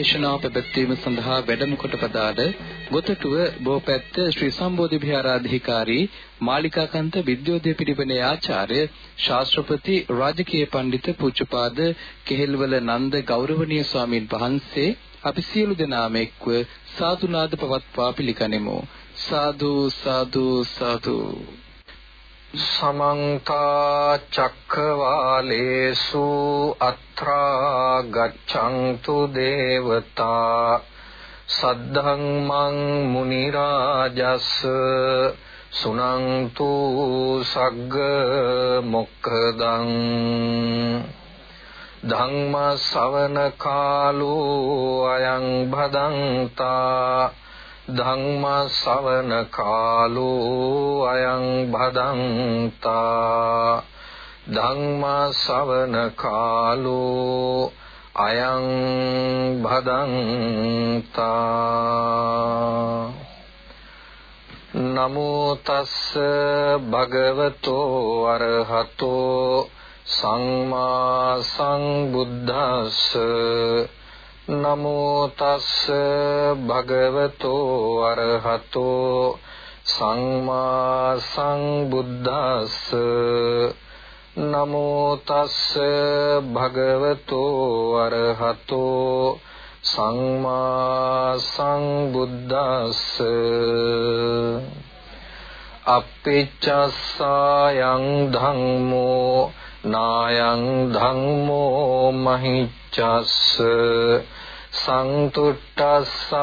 ධර්මදේශනාව පැවැත්වීම සඳහා වැඩම කොට පදාළ ගොතටුව බෝපැත්ත ශ්‍රී සම්බෝධි විහාරාධිකාරී මාලිකාකන්ත විද්‍යෝදය පිරිවෙනේ ආචාර්ය ශාස්ත්‍රපති රාජකීය පඬිත පූජ්‍යපාද කෙහෙල්වල නන්ද ගෞරවනීය ස්වාමීන් වහන්සේ අපි සියලු දෙනාම එක්ව සාදුනාද පවත්වා පිළිගනිමු. සාදු සාදු සාදු. समन्ता चक्रवालेषु अत्रा गच्छन्तु देवता सद्धङ्मं मुनिराजस् सुनन्तु सग्मुखदम् धङ्म सवनकालो अयं भदन्ता ධම්ම ශවන කාලෝ අයං භදන්තා ධම්ම ශවන කාලෝ අයං භදන්තා නමෝ තස්ස භගවතෝ අරහතෝ සම්මා සංබුද්දස්ස නමෝ තස්ස භගවතෝ අරහතෝ සම්මා සංබුද්දස්ස නමෝ තස්ස භගවතෝ අරහතෝ සම්මා සංබුද්දස්ස අප්පිච්චස්සායන් ධම්මෝ නායං ධම්මෝ මහිච්ඡස්ස සංතුට්ඨස්සායන්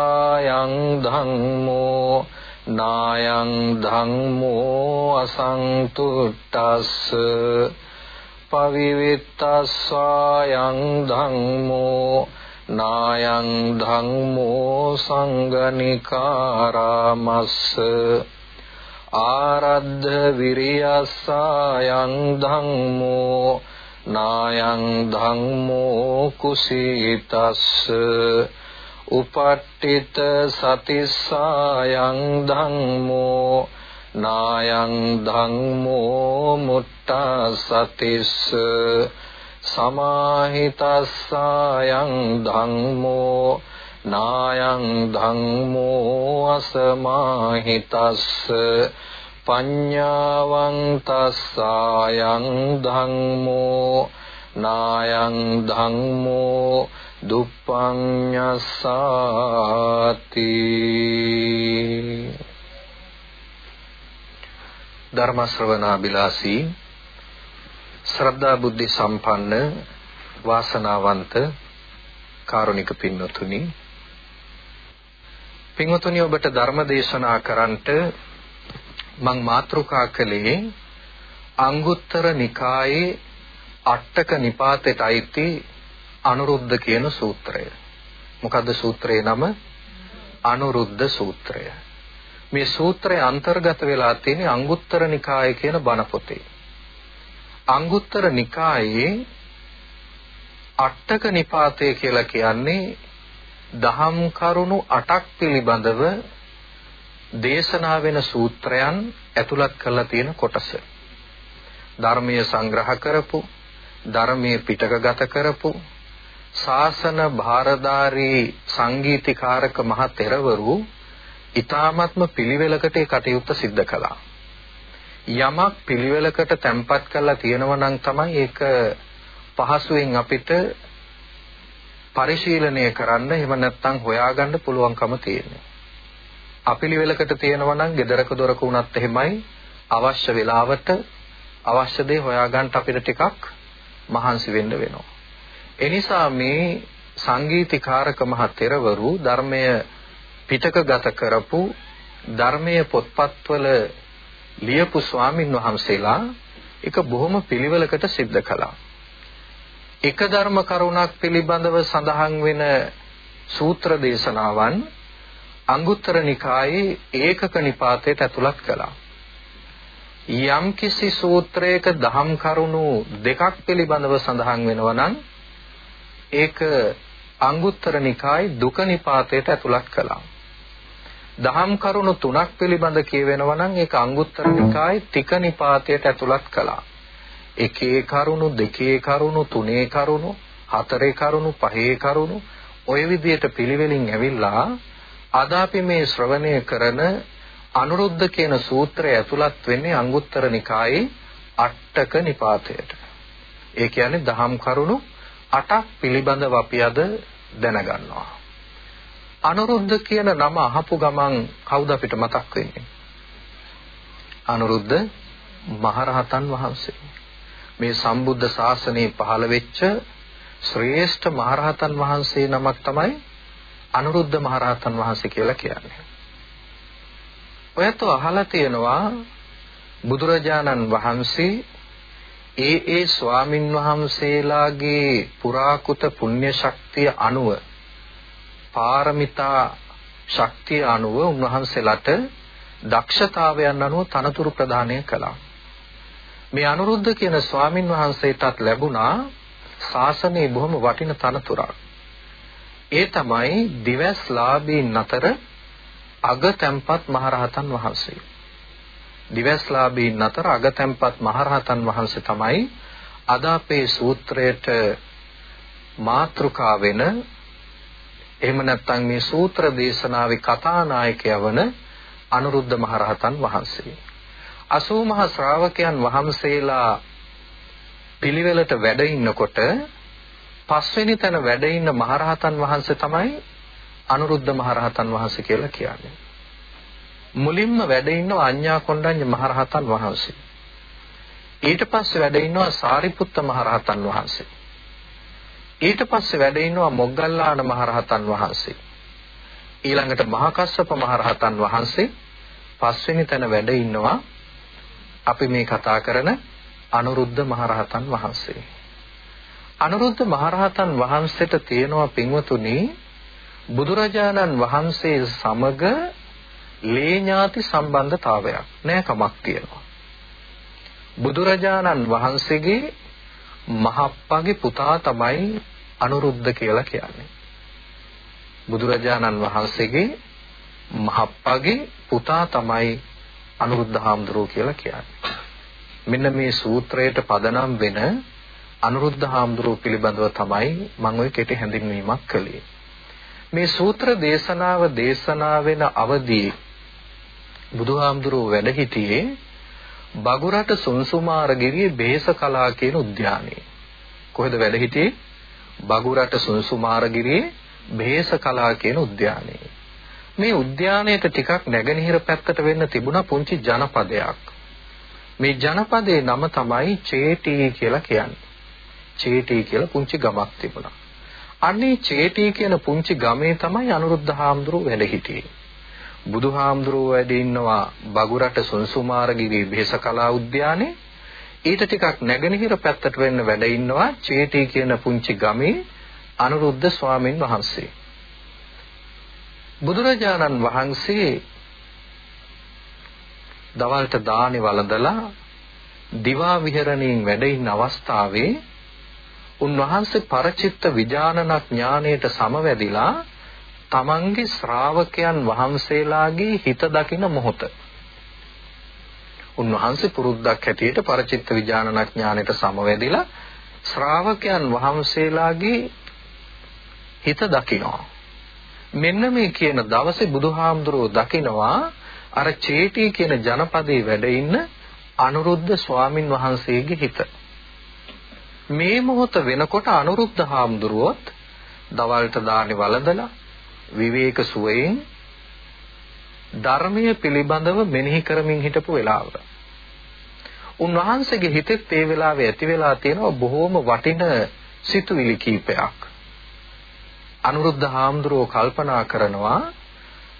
ධම්මෝ නායං ධම්මෝ අසංතුට්ඨස්ස පවිවිත්තස්සායන් ධම්මෝ නායං ධම්මෝ සංගනිකාරාමස්ස ආරද්ධ විරියස්සායන් ධම්මෝ නායං ධම්මෝ කුසීතස්ස උපට්ඨිත සතිස්සායන් ධම්මෝ නායං ධම්මෝ මුට්ටා සතිස්ස සමාහිතස්සායන් ධම්මෝ නායං ධම්මෝ අසමාහිතස්ස පඤ්ඤාවං තස්සායං ධම්මෝ නායං ධම්මෝ දුප්පඤ්ඤසාති ධර්ම ශ්‍රවණාබිලාසී ශ්‍රද්ධා බුද්ධි සම්පන්න වාසනාවන්ත කාරුණික පින්වතුනි පින්වතුනි ඔබට ධර්ම දේශනා කරන්නට මං මාතෘකා කළේ අංගුත්තර නිකායේ අට්ටක නිපාතයට අයිති අනුරුද්ධ කියන සූත්‍රය. මොකද්ද සූත්‍රයේ නම? අනුරුද්ධ සූත්‍රය. මේ සූත්‍රය අන්තර්ගත වෙලා තියෙන්නේ අංගුත්තර නිකාය කියන බණ පොතේ. අංගුත්තර නිකායේ අට්ටක නිපාතය කියලා කියන්නේ දහම් කරුණු 8ක් පිළිබඳව දේශනා වෙන සූත්‍රයන් ඇතුළත් කරලා තියෙන කොටස. ධර්මීය සංග්‍රහ කරපු, ධර්මීය පිටකගත කරපු, ශාසන භාරදාරී සංගීතීකාරක මහ තෙරවරු ඊ타ත්ම පිළිවෙලකට ඒ කටයුත්ත සිද්ධ කළා. යමක් පිළිවෙලකට තැම්පත් කරලා තියෙනවා නම් තමයි ඒක පහසුවෙන් අපිට පරිශීලනය කරන්න එහෙම නැත්නම් හොයාගන්න පුළුවන්කම තියෙනවා. අපිලිවෙලකට තියෙනවා නම් gedaraක දොරක උනත් එහෙමයි අවශ්‍ය වෙලාවට අවශ්‍ය දේ හොයාගන්න අපිට ටිකක් මහන්සි වෙන්න වෙනවා. එනිසා මේ සංගීතීකාරක මහතෙරවරු ධර්මය පිටකගත කරපු ධර්මයේ පොත්පත්වල ලියපු ස්වාමින් වහන්සේලා එක බොහොම පිළිවෙලකට සිද්ධ කළා. එක ධර්ම කරුණක් පිළිබඳව සඳහන් වෙන සූත්‍ර දේශනාවන් අංගුත්තර නිකායේ ඒකක නිපාතයට ඇතුළත් කළා. යම් කිසි සූත්‍රයක දහම් කරුණු දෙකක් පිළිබඳව සඳහන් වෙනවා නම් ඒක අංගුත්තර නිකායේ දුක නිපාතයට ඇතුළත් කළා. දහම් කරුණු තුනක් පිළිබඳ කියවෙනවා නම් ඒක අංගුත්තර නිකායේ තික නිපාතයට ඇතුළත් කළා. එකේ කරුණු දෙකේ කරුණු තුනේ කරුණු හතරේ කරුණු පහේ කරුණු ওই විදියට පිළිවෙලින් ඇවිල්ලා අද අපි මේ ශ්‍රවණය කරන අනුරුද්ධ කියන සූත්‍රය ඇතුළත් වෙන්නේ අංගුත්තර නිකායේ අට්ටක නිපාතයට. ඒ කියන්නේ දහම් කරුණු 8ක් පිළිබඳව අපි අද දැනගන්නවා. අනුරුද්ධ කියන නම අහපු ගමන් කවුද අපිට මතක් වෙන්නේ? අනුරුද්ධ මහරහතන් වහන්සේ. මේ සම්බුද්ධ ශාසනයේ පහළ වෙච්ච ශ්‍රේෂ්ඨ මහරහතන් වහන්සේ නමක් තමයි අනුරුද්ධ මහරහතන් වහන්සේ කියලා කියන්නේ. ඔයත් අහලා තියෙනවා බුදුරජාණන් වහන්සේ ඒ ඒ ස්වාමින් වහන්සේලාගේ පුරාකුත පුණ්‍ය ශක්තිය අනුව පාරමිතා ශක්තිය අනුව උන්වහන්සේලාට දක්ෂතාවයන් අනුව තනතුරු ප්‍රදානය කළා. මේ අනුරුද්ධ කියන ස්වාමින් වහන්සේටත් ලැබුණා ශාසනයේ බොහොම වටින තනතුරක්. ඒ තමයි දිවස්ලාභීන් අතර අගතැම්පත් මහරහතන් වහන්සේ. දිවස්ලාභීන් අතර අගතැම්පත් මහරහතන් වහන්සේ තමයි අද අපේ සූත්‍රයට මාතෘකා වෙන එහෙම නැත්නම් මේ සූත්‍ර දේශනාවේ කතානායකයා වන අනුරුද්ධ මහරහතන් වහන්සේ. 80 මහ ශ්‍රාවකයන් වහන්සේලා පිළිවෙලට වැඩ ඉන්නකොට පස්වෙනි තැන වැඩ ඉන්න මහරහතන් වහන්සේ තමයි අනුරුද්ධ මහරහතන් වහන්සේ කියලා කියන්නේ. මුලින්ම වැඩ ඉන්නවා අඤ්ඤා කොණ්ඩඤ්ඤ මහරහතන් වහන්සේ. ඊට පස්සේ වැඩ ඉන්නවා සාරිපුත්ත මහරහතන් වහන්සේ. ඊට පස්සේ වැඩ ඉන්නවා මොග්ගල්ලාන මහරහතන් වහන්සේ. ඊළඟට මහා කස්සප මහරහතන් වහන්සේ පස්වෙනි තැන වැඩ ඉන්නවා අපි මේ කතා කරන අනුරුද්ධ මහරහතන් වහන්සේ. අනුරුද්ධ මහරහතන් වහන්සේට තියෙනවා පින්වතුනි බුදුරජාණන් වහන්සේ සමග ලේ ඥාති සම්බන්ධතාවයක් නෑ කමක් තියෙනවා. බුදුරජාණන් වහන්සේගේ මහප්පගේ පුතා තමයි අනුරුද්ධ කියලා කියන්නේ. බුදුරජාණන් වහන්සේගේ මහප්පගේ පුතා තමයි අනුරුද්ධ හාමුදුරුවෝ කියලා කියන්නේ. මෙන්න මේ සූත්‍රයට පදනම් වෙන අනුරුද්ධ හාමුදුරුවෝ පිළිබඳව තමයි මම ওই කෙටි හැඳින්වීමක් කළේ. මේ සූත්‍ර දේශනාව දේශනා වෙන අවදී බුදුහාමුදුරුවෝ වැඩ සිටියේ බගුරට සුන්සුමාරගිරියේ බේසකලා කියන උද්‍යානයේ. කොහෙද වැඩ සිටියේ? බගුරට සුන්සුමාරගිරියේ බේසකලා කියන උද්‍යානයේ. මේ උද්‍යානයට ටිකක් නැගෙනහිර පැත්තට වෙන්න තිබුණා පුංචි ජනපදයක්. මේ ජනපදයේ නම තමයි චේටි කියලා කියන්නේ. චේටි කියලා පුංචි ගමක් තිබුණා. අන්නේ චේටි කියන පුංචි ගමේ තමයි අනුරුද්ධ හාමුදුරුවෝ වැඩ සිටියේ. බුදුහාමුදුරුවෝ වැඩ ඉන්නවා බගුරට සුන්සුමාරගිරි බේසකලා උද්‍යානයේ ඊට ටිකක් නැගෙනහිර පැත්තට වෙන්න වැඩ ඉන්නවා චේටි කියන පුංචි ගමේ අනුරුද්ධ ස්වාමීන් වහන්සේ. බුදුරජාණන් වහන්සේ දවල්ට දානි වළඳලා දිවා විහරණයෙන් වැඩ ඉන්න අවස්ථාවේ උන්වහන්සේ පරචිත්ත විඥානන ඥාණයට සමවැදිලා තමන්ගේ ශ්‍රාවකයන් වහන්සේලාගේ හිත දකින මොහොත. උන්වහන්සේ පුරුද්දක් හැටියට පරචිත්ත විඥානන ඥාණයට සමවැදිලා ශ්‍රාවකයන් වහන්සේලාගේ හිත දකිනවා. මෙන්න මේ කියන දවසේ බුදුහාමුදුරුවෝ දකිනවා අර චේටි කියන ජනපදයේ වැඩ ඉන්න අනුරුද්ධ ස්වාමින් වහන්සේගේ හිත. මේ මොහොත වෙනකොට අනුරුද්ධ හාමුදුරුවොත් දවල්ට දානේ වළඳලා විවේක සුවයෙන් ධර්මයේ පිළිබඳව මෙනෙහි කරමින් හිටපු වෙලාව. උන්වහන්සේගේ හිතෙත් ඒ වෙලාවේ ඇති වෙලා තියෙනවා බොහෝම වටින සිතුවිලි කීපයක්. අනුරුද්ධ හාමුදුරුවෝ කල්පනා කරනවා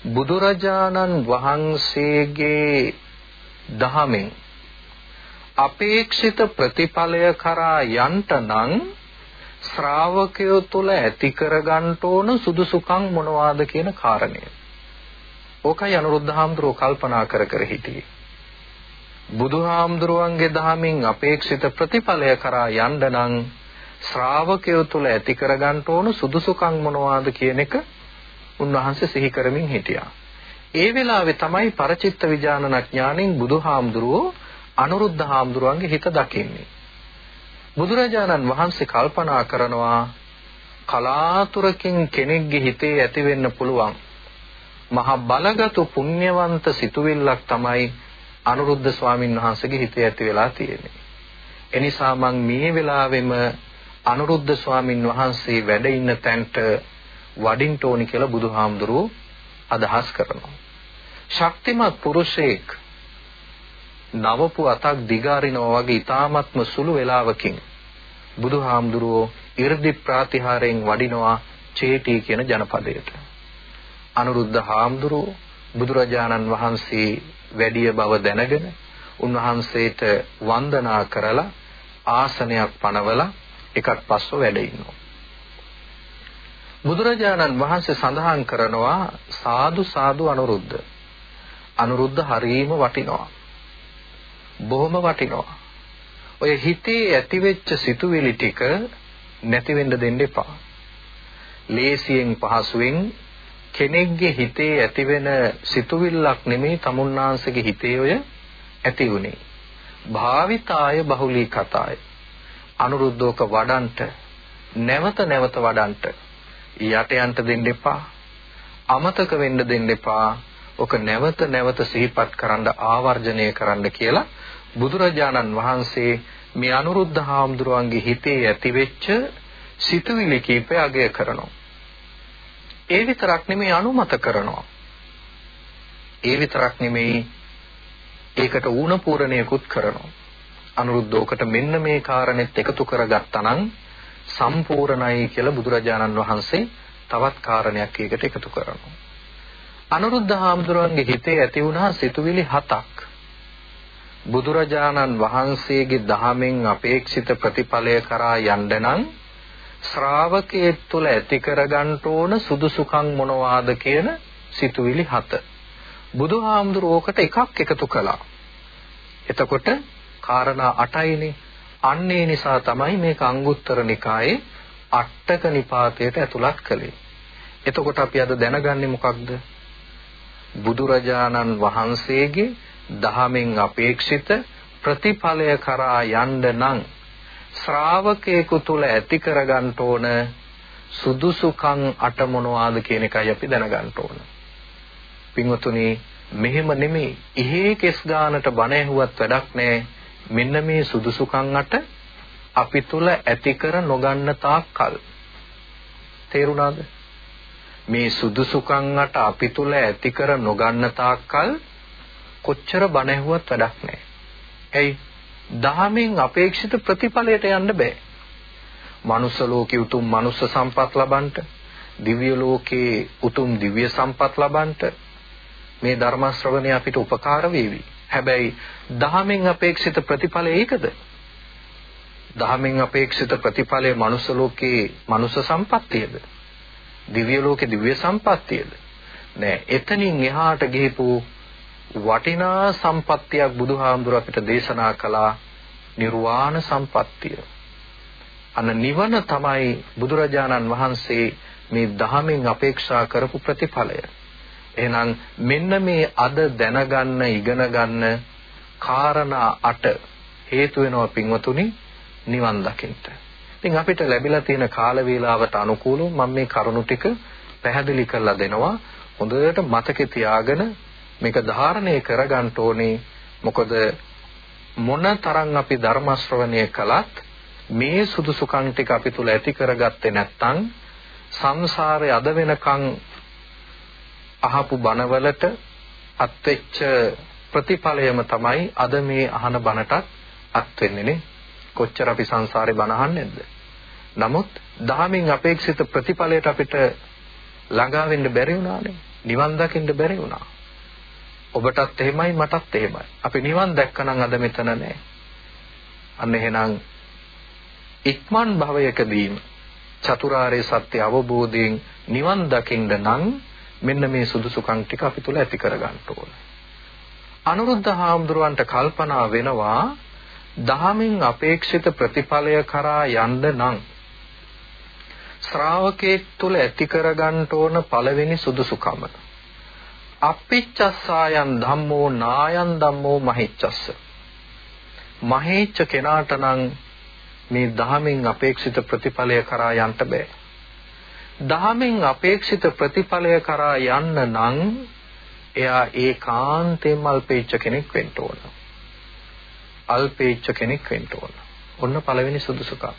බුදුරජාණන් වහන්සේගේ දහමෙන් අපේක්ෂිත ප්‍රතිඵලය කරා යන්ට නම් ශ්‍රාවකයෝ තුල ඇති කරගන්න ඕන සුදුසුකම් මොනවාද කියන කාරණය. ඕකයි අනුරුද්ධ හාමුදුරුවෝ කල්පනා කර කර හිටියේ. බුදුහාමුදුරුවන්ගේ දහමින් අපේක්ෂිත ප්‍රතිඵලය කරා යන්න නම් ශ්‍රාවකයෝ තුල ඇති කරගන්න ඕන සුදුසුකම් මොනවාද කියන එක උන්වහන්සේ සිහි කරමින් හිටියා. ඒ වෙලාවේ තමයි පරචිත්ත විඥාන ඥාණයෙන් බුදුහාමුදුරුවෝ අනුරුද්ධ හාමුදුරුවන්ගේ හිත දකින්නේ. බුදුරජාණන් වහන්සේ කල්පනා කරනවා කලාතුරකින් කෙනෙක්ගේ හිතේ ඇති වෙන්න පුළුවන් මහා බලගත් පුණ්‍යවන්ත සිතුවිල්ලක් තමයි අනුරුද්ධ ස්වාමීන් වහන්සේගේ හිතේ ඇති වෙලා තියෙන්නේ. එනිසා මම මේ වෙලාවෙම අනුරුද්ධ ස්වාමීන් වහන්සේ වැඩ ඉන්න තැනට වඩින්න ඕනි කියලා බුදුහාමුදුරුවෝ අදහස් කරනවා. ශක්තිමත් පුරුෂයෙක් නවපු අතක් දිගාරිනවා වගේ ඊ타මත්ම සුළු වේලාවකින් බුදුහාමුදුරුවෝ 이르දි ප්‍රාතිහාරයෙන් වඩිනවා චේටි කියන ජනපදයට. අනුරුද්ධ හාමුදුරුවෝ බුදුරජාණන් වහන්සේ වැඩිය බව දැනගෙන උන්වහන්සේට වන්දනා කරලා ආසනයක් පනවලා එකක් පස්සෙ වැඩ ඉන්නවා. බුදුරජාණන් වහන්සේ සඳහන් කරනවා සාදු සාදු අනුරුද්ධ. අනුරුද්ධ හරීම වටිනවා. බොහොම වටිනවා. ඔය හිතේ ඇතිවෙච්ච සිතුවිලි ටික නැති වෙන්න දෙන්න එපා. ලේසියෙන් පහසුවෙන් කෙනෙක්ගේ හිතේ ඇතිවෙන සිතුවිල්ලක් නෙමෙයි තමුන්නාංශගේ හිතේ ඔය ඇති උනේ. භාවිතාය බහුලී කතාය. අනුරුද්ධෝක වඩන්ට නැවත නැවත වඩන්ට යට යන්න දෙන්න එපා. අමතක වෙන්න දෙන්න එපා. ඔක නැවත නැවත සිහිපත් කරන්න ආවර්ජනය කරන්න කියලා බුදුරජාණන් වහන්සේ මේ අනුරුද්ධ හාමුදුරුවන්ගේ හිතේ ඇතිවෙච්ච සිතුවිලි කීපය අගය කරනවා. ඒ විතරක් නෙමෙයි අනුමත කරනවා. ඒ විතරක් නෙමෙයි ඒකට ඌණ පූර්ණයකුත් කරනවා. අනුරුද්ධෝකට මෙන්න මේ කාරණෙත් එකතු කරගත්තා නම් සම්පූර්ණයි කියලා බුදුරජාණන් වහන්සේ තවත් කාරණයක් ඒකට එකතු කරනවා. අනුරුද්ධ හාමුදුරුවන්ගේ හිතේ ඇති වුණා සිතුවිලි හතක්. බුදුරජාණන් වහන්සේගේ දහමෙන් අපේක්ෂිත ප්‍රතිඵලය කරා යන්න නම් ශ්‍රාවකයේ තුල ඇති කරගන්න ඕන සුදුසුකම් මොනවාද කියන සිතුවිලි හත. බුදුහාමුදුරුවෝකට එකක් එකතු කළා. එතකොට කාරණා 8යිනේ. අන්නේ නිසා තමයි මේක අංගුත්තර නිකායේ අට්ටක නිපාතයට ඇතුළත් කළේ. එතකොට අපි අද දැනගන්නේ මොකක්ද? බුදුරජාණන් වහන්සේගේ දහමෙන් අපේක්ෂිත ප්‍රතිඵලය කරා යන්න නම් ශ්‍රාවකයෙකු තුල ඇති කරගන්න ඕන සුදුසුකම් අට මොනවාද කියන එකයි අපි දැනගන්න ඕන. පින්වතුනි මෙහෙම නෙමෙයි. ඉහේ කෙස් ගානට බණ ඇහුවත් වැඩක් නැහැ. මෙන්න මේ සුදුසුකම් අට අපි තුල ඇති කර නොගන්න තාක්කල්. තේරුණාද? මේ සුදුසුකම් අට අපි තුල ඇති කර නොගන්න තාක්කල් කොච්චර බණ ඇහුවත් වැඩක් නැහැ. ඇයි? දහමෙන් අපේක්ෂිත ප්‍රතිඵලයට යන්න බෑ. මනුස්ස ලෝකේ උතුම් මනුස්ස සම්පත් ලබන්නට, දිව්‍ය ලෝකේ උතුම් දිව්‍ය සම්පත් ලබන්නට මේ ධර්ම ශ්‍රවණය අපිට උපකාර වේවි. හැබැයි දහමෙන් අපේක්ෂිත ප්‍රතිඵලය ඒකද? දහමෙන් අපේක්ෂිත ප්‍රතිඵලය මනුස්ස ලෝකේ මනුස්ස සම්පත්තියද? දිව්‍ය ලෝකේ දිව්‍ය සම්පත්තියද? නෑ. එතනින් එහාට ගිහපු වටිනා සම්පත්තියක් බුදුහාමුදුර අපිට දේශනා කළා නිර්වාණ සම්පත්තිය. අන නිවන තමයි බුදුරජාණන් වහන්සේ මේ දහමෙන් අපේක්ෂා කරපු ප්‍රතිඵලය. එහෙනම් මෙන්න මේ අද දැනගන්න ඉගෙන ගන්න කාරණා 8 හේතු වෙනවා පින්වතුනි නිවන් දකින්න. ඉතින් අපිට ලැබිලා තියෙන කාල වේලාවට අනුකූලව මම මේ කරුණු ටික පැහැදිලි කරලා දෙනවා. හොඳට මතකේ තියාගෙන මේක ධාරණය කරගන්න ඕනේ. මොකද මොන තරම් අපි ධර්ම ශ්‍රවණය කළත් මේ සුදුසුකම් ටික අපි තුල ඇති කරගත්තේ නැත්නම් සංසාරේ අද වෙනකන් අහපු බණවලට අත්වෙච්ච ප්‍රතිඵලයම තමයි අද මේ අහන බණටත් අත් වෙන්නේ නේ. කොච්චර අපි සංසාරේ බණ අහන්නේ නැද්ද නමුත් දහමින් අපේක්ෂිත ප්‍රතිඵලයට අපිට ළඟා වෙන්න බැරි වුණානේ නිවන් දකින්න බැරි වුණා. ඔබටත් එහෙමයි මටත් එහෙමයි. අපි නිවන් දැක්කනම් අද මෙතන නෑ. අන්න එහෙනම් ඉක්මන් භවයකදීම චතුරාර්ය සත්‍ය අවබෝධයෙන් නිවන් දකින්න නම් මෙන්න මේ සුදුසුකම් ටික අපි තුල ඇති කරගන්න ඕන. අනුරුද්ධ හාමුදුරුවන්ට කල්පනා වෙනවා දහමින් අපේක්ෂිත ප්‍රතිඵලය කරා යන්න නම් ශ්‍රාවකයෙක් තුල ඇති කරගන්න ඕන පළවෙනි සුදුසුකම අපිච්චස්සායන් ධම්මෝ නායන් ධම්මෝ මහිච්චස්ස මහේච්ච කෙනාට නම් මේ ධහමින් අපේක්ෂිත ප්‍රතිඵලය කරා යන්න බෑ දහමෙන් අපේක්ෂිත ප්‍රතිඵලය කරා යන්න නම් එයා ඒකාන්තයෙන්ම අල්පේච්ඡ කෙනෙක් වෙන්න ඕන. අල්පේච්ඡ කෙනෙක් වෙන්න ඕන. ඔන්න පළවෙනි සුදුසුකම්.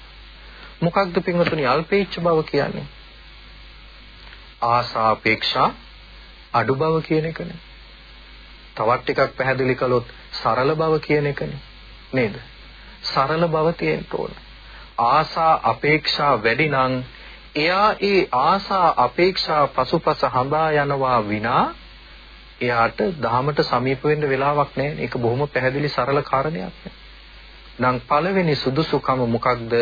මොකක්ද පින්වතුනි අල්පේච්ඡ බව කියන්නේ? ආසාපේක්ෂා අඩු බව කියන එකනේ. තවත් ටිකක් පැහැදිලි කළොත් සරල බව කියන එකනේ. නේද? සරල බව තියෙන්න ඕන. ආසා අපේක්ෂා වැඩි නම් එයා ඒ ආසා අපේක්ෂා පසුපස හඹා යනවා විනා එයාට දහමට සමීප වෙන්න වෙලාවක් නැහැ. ඒක බොහොම පැහැදිලි සරල කාරණයක්. නම් පළවෙනි සුදුසුකම මොකක්ද?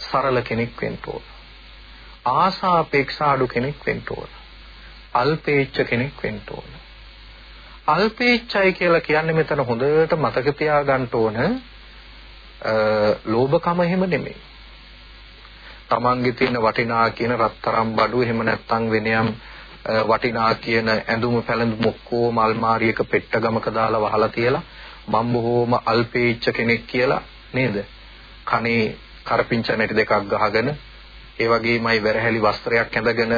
සරල කෙනෙක් වෙන්න ඕන. ආසා අපේක්ෂා අඩු කෙනෙක් වෙන්න ඕන. අල්පේච්ඡ කෙනෙක් වෙන්න ඕන. අල්පේච්ඡයි කියලා කියන්නේ මෙතන හොඳට මතක තියාගන්න ඕන ලෝභකම එහෙම නෙමෙයි. තමන්ගේ තියෙන වටිනා කියන රත්තරම් බඩු එහෙම නැත්නම් වෙනයම් වටිනා කියන ඇඳුම පැළඳුම් ඔක්කොම අල්මාරියක පෙට්ටගමක දාලා වහලා තියලා මම බොහෝම අල්පේච්ඡ කෙනෙක් කියලා නේද? කනේ කරපිංච නැටි දෙකක් ගහගෙන ඒ වගේමයි වැරහැලි වස්ත්‍රයක් ඇඳගෙන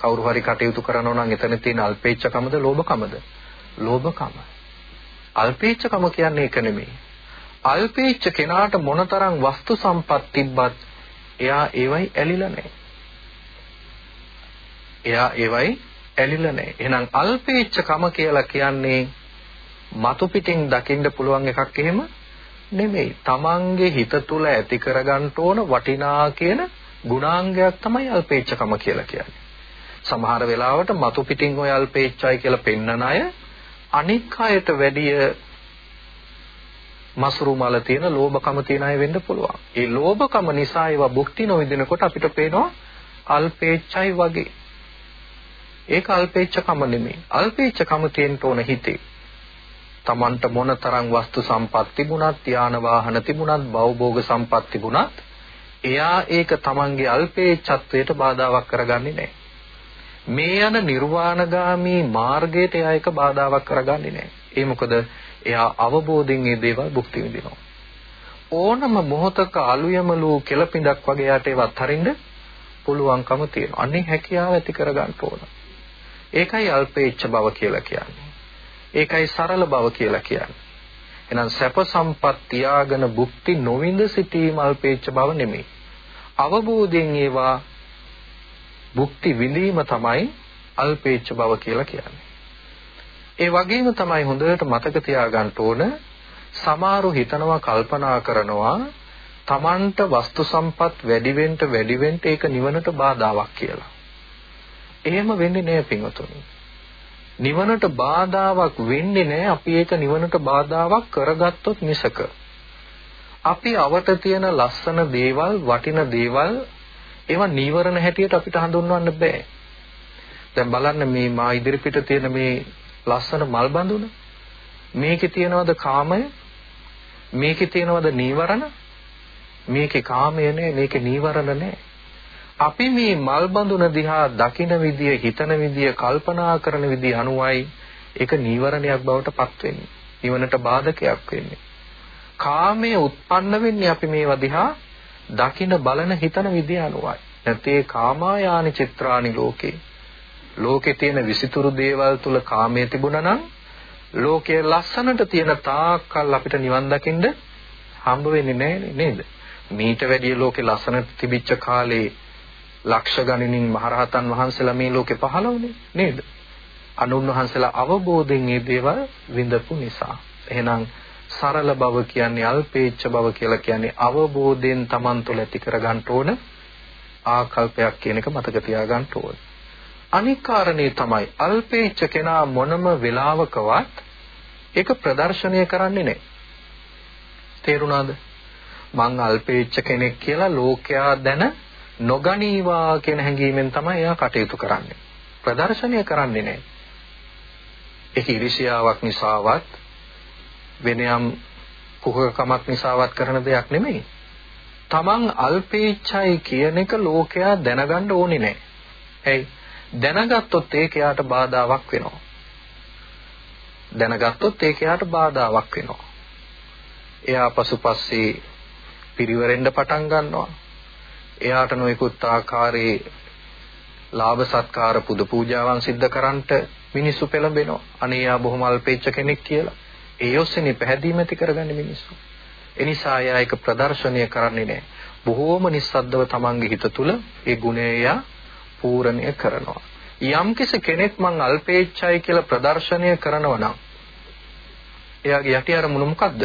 කවුරු හරි කටයුතු කරනවා නම් එතන තියෙන අල්පේච්ඡකමද ලෝභකමද? ලෝභකම. අල්පේච්ඡකම කියන්නේ ඒක නෙමෙයි. අල්පේච්ඡ කෙනාට මොනතරම් වස්තු සම්පත් තිබ්බත් එයා ඒවයි ඇලිලා නැහැ. එයා ඒවයි ඇලිලා නැහැ. එහෙනම් අල්පේච්ඡකම කියලා කියන්නේ මතු පිටින් දකින්න පුළුවන් එකක් එහෙම නෙමෙයි. තමන්ගේ හිත තුල ඇති කරගන්න ඕන වටිනා කියන ගුණාංගයක් තමයි අල්පේච්ඡකම කියලා කියන්නේ. සමහර වෙලාවට මතු පිටින් ඔය අල්පේච්ඡයි කියලා පෙන්නන අය අනික් අයට වැඩිය මසුරු මල තියෙන ලෝභකම තියෙන අය වෙන්න පුළුවන්. ඒ ලෝභකම නිසා ඒවා භුක්ති නොවිඳිනකොට අපිට පේනවා අල්පේච්ඡයි වගේ. ඒක අල්පේච්ඡකම නෙමෙයි. අල්පේච්ඡකම තියෙන්න ඕන හිතේ. Tamanට මොනතරම් වස්තු සම්පත් තිබුණත්, යාන වාහන තිබුණත්, භවභෝග සම්පත් තිබුණත්, එයා ඒක Tamanගේ අල්පේච්ඡත්වයට බාධාවක් කරගන්නේ නැහැ. මේ යන නිර්වාණගාමී මාර්ගයට එයා එක බාධාවක් කරගන්නේ නැහැ. ඒ මොකද එයා අවබෝධයෙන් මේ දේවල් භුක්ති විඳිනවා. ඕනම මොහතක අලුයමලු කෙලපින්දක් වගේ යාට ඒවත් හරින්න පුළුවන්කම තියෙනවා. අන්නේ හැකියාව ඇති කරගන්න ඕන. ඒකයි අල්පේච්ඡ බව කියලා කියන්නේ. ඒකයි සරල බව කියලා කියන්නේ. එහෙනම් සැප සම්පත් තියාගෙන භුක්ති නොවිඳ සිටීම අල්පේච්ඡ බව නෙමෙයි. අවබෝධයෙන් ඒවා භුක්ති විඳීම තමයි අල්පේච්ඡ බව කියලා කියන්නේ. ඒ වගේම තමයි හොඳට මතක තියාගන්න ඕන සමහරු හිතනවා කල්පනා කරනවා Tamanට වස්තු සම්පත් වැඩි වෙන්න වැඩි වෙන්න ඒක නිවනට බාධාවක් කියලා. එහෙම වෙන්නේ නෑ පින්වතුනි. නිවනට බාධාවක් වෙන්නේ නෑ අපි ඒක නිවනට බාධාවක් කරගත්තොත් මිසක. අපි අවට තියෙන ලස්සන දේවල් වටින දේවල් ඒවා නීවරණ හැටියට අපිට හඳුන්වන්න බෑ. දැන් බලන්න මේ මා ඉදිරිපිට තියෙන මේ ලස්සන මල් බඳුන මේකේ තියෙනවද කාමය? මේකේ තියෙනවද නීවරණ? මේකේ කාමය නෑ මේකේ නීවරණ නෑ. අපි මේ මල් බඳුන දිහා දකින විදිය, හිතන විදිය, කල්පනා කරන විදිය අනුවයි ඒක නීවරණයක් බවට පත් වෙන්නේ. නිවනට බාධකයක් වෙන්නේ. කාමයේ උත්පන්න වෙන්නේ අපි මේවා දිහා දකින බලන හිතන විදිය අනුවයි. නැතේ කාමායානි චිත්‍රානි ලෝකේ. ලෝකේ තියෙන විසිතුරු දේවල් තුල කාමයේ තිබුණා නම් ලෝකයේ ලස්සනට තියෙන තාක්කල් අපිට නිවන් දකින්න හම්බ වෙන්නේ නැහැ නේද? මීට වැඩිය ලෝකේ ලස්සනට තිබිච්ච කාලේ ලක්ෂ ගණනින් මහරහතන් වහන්සේලා මේ ලෝකේ පහළ වුණේ නේද? අනුන්වහන්සේලා අවබෝධයෙන් මේ දේවල් විඳපු නිසා. එහෙනම් සරල බව කියන්නේ අල්පේච්ඡ බව කියලා කියන්නේ අවබෝධයෙන් Taman තුළ ඇති කර ගන්න ඕන ආකල්පයක් කියන එක මතක තියාගන්න ඕන. අනික් කාරණේ තමයි අල්පේච්ඡ කෙනා මොනම වෙලාවකවත් ඒක ප්‍රදර්ශනය කරන්නේ නැහැ. තේරුණාද? මං අල්පේච්ඡ කෙනෙක් කියලා ලෝකයා දැන නොගනීවා කියන හැඟීමෙන් තමයි එයා කටයුතු කරන්නේ. ප්‍රදර්ශනය කරන්නේ නැහැ. ඒක ඉරිසියාවක් නිසාවත් වෙන යම් කුහකකමක් නිසාවත් කරන දෙයක් නෙමෙයි. තමන් අල්පේච්ඡයි කියන එක ලෝකයා දැනගන්න ඕනේ නැහැ. ඇයි? දැනගත්තොත් ඒක යාට බාධාවක් වෙනවා. දැනගත්තොත් ඒක යාට බාධාවක් වෙනවා. එයා පසුපස්සේ පිරිවරෙන්න පටන් ගන්නවා. එයාට නොයෙකුත් ආකාරයේ ලාභ සත්කාර පුද පූජාවන් සිද්ධ කරන්නට මිනිස්සු පෙළඹෙනවා. අනේ යා බොහොම අල්පේච්ච කෙනෙක් කියලා. ඒ ඔස්සේනේ පැහැදීම ඇති කරගන්නේ මිනිස්සු. එනිසා යා ඒක ප්‍රදර්ශනය කරන්නේ නැහැ. බොහෝම නිස්සද්දව තමන්ගේ හිත තුළ ඒ ගුණය යා පූර්ණය කරනවා. යම්කිසි කෙනෙක් මං අල්පේච්ඡයි කියලා ප්‍රදර්ශනය කරනවා නම් එයාගේ යටි අරමුණ මොකද්ද?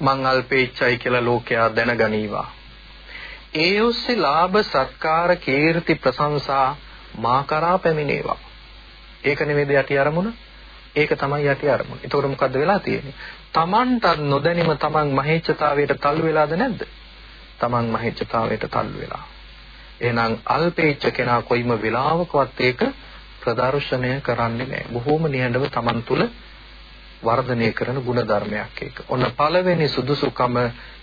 මං අල්පේච්ඡයි කියලා ලෝකයා දැනගනීවා. ඒ ඔස්සේ ලාභ සත්කාර කීර්ති ප්‍රශංසා මා කරා පැමිණේවා. ඒක නෙමෙයිද යටි අරමුණ? ඒක තමයි යටි අරමුණ. එතකොට මොකද්ද වෙලා තියෙන්නේ? Tamanට නොදැනීම Taman මහේච්ඡතාවයට තල්ලු වෙලාද නැද්ද? Taman මහේච්ඡතාවයට තල්ලු වෙලා. එහෙනම් අල්පේච්ඡ කෙනා කොයිම වෙලාවකවත් ඒක ප්‍රදර්ශනය කරන්නේ නැහැ. බොහෝම නිහඬව Taman තුල වර්ධනය කරන ಗುಣධර්මයක් ඒක. ඔන්න පළවෙනි සුදුසුකම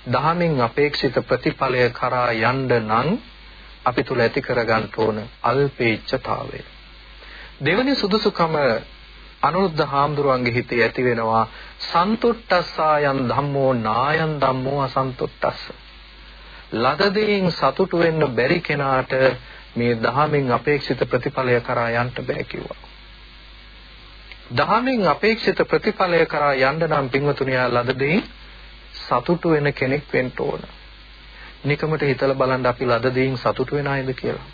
දහමින් අපේක්ෂිත ප්‍රතිඵලය කරා යන්න නම් අපි තුල ඇති කරගන්න ඕන අල්පේච්ඡතාවය. දෙවෙනි සුදුසුකම අනුරුද්ධ හාමුදුරුවන්ගේ හිතේ ඇති වෙනවා සන්තුට්ඨස්සායන් ධම්මෝ නායන් ධම්මෝ අසන්තුට්ඨස්ස. ලද දෙයින් සතුටු වෙන්න බැරි කෙනාට මේ දහමින් අපේක්ෂිත ප්‍රතිඵලය කරා යන්න බෑ කිව්වා. දහමින් අපේක්ෂිත ප්‍රතිඵලය කරා යන්න නම් පින්වතුනි ලද දෙයින් සතුටු වෙන කෙනෙක් වෙන්න ඕන. නිකමට හිතලා බලන්න අපි ලද දෙයින් සතුටු වෙන අයද කියලා.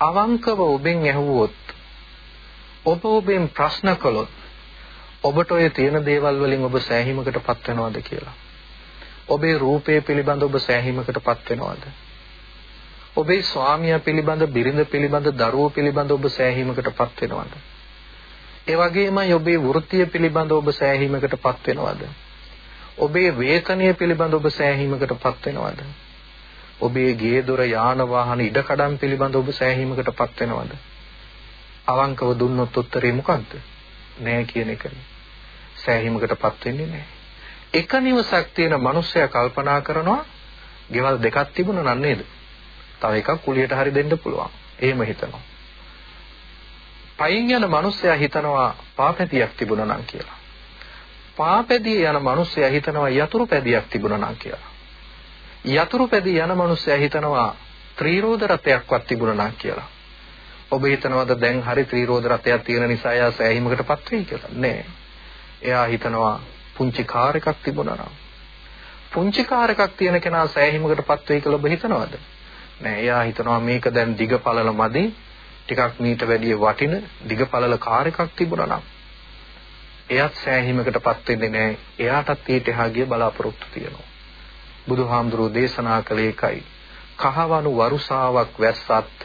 අවංකව ඔබෙන් ඇහුවොත් ඔබ ඔබෙන් ප්‍රශ්න කළොත් ඔබට ඔය තියෙන දේවල් වලින් ඔබ සෑහීමකටපත් වෙනවද කියලා. ඔබේ රූපය පිළිබඳ ඔබ සෑහීමකටපත් වෙනවද? ඔබේ ස්වාමියා පිළිබඳ, බිරිඳ පිළිබඳ, දරුවෝ පිළිබඳ ඔබ සෑහීමකටපත් වෙනවද? ඒ වගේමයි ඔබේ වෘත්තිය පිළිබඳ ඔබ සෑහීමකටපත් වෙනවද? ඔබේ වේතනය පිළිබඳ ඔබ සෑහීමකටපත් වෙනවද? ඔබේ ගේ දොර යාන වාහන ඉඩකඩම් පිළිබඳ ඔබ සෑහීමකටපත් වෙනවද? අවංකව දුන්නොත් උත්තරේ මොකක්ද? නෑ කියන එකනේ. සෑහීමකටපත් වෙන්නේ නෑ. එක නිවසක් තියෙන මිනිස්සයා කල්පනා කරනවා ගෙවල් දෙකක් තිබුණා නේද? තව එකක් කුලියට හරි දෙන්න පුළුවන්. එහෙම හිතනවා. පයින් යන මිනිස්සයා හිතනවා පාපැදියක් තිබුණා නම් කියලා. පාපැදිය යන මිනිස්සයා හිතනවා යතුරු පැදියක් තිබුණා නම් කියලා. යතුරු පැදිය යන මිනිස්සයා හිතනවා ත්‍රිරෝද රථයක්වත් තිබුණා නම් කියලා. ඔබ හිතනවද දැන් හරි ත්‍රිරෝද රථයක් තියෙන නිසා එයා සෑහීමකටපත් වෙයි කියලා? නෑ. එයා හිතනවා පුංචි කාර් එකක් තිබුණා නම්. පුංචි කාර් එකක් තියෙන කෙනා සෑහීමකටපත් වෙයි කියලා ඔබ හිතනවද? නෑ. එයා හිතනවා මේක දැන් දිග පළල මදි ටිකක් මීට වැඩිය වටින දිගපළල කාර් එකක් තිබුණා නම් එයත් සෑහීමකටපත් වෙන්නේ නැහැ. එයාටත් ඊට එහා ගිය බලාපොරොත්තු තියෙනවා. බුදුහාමුදුරෝ දේශනා කළේ එකයි. කහවණු වරුසාවක් වැස්සත්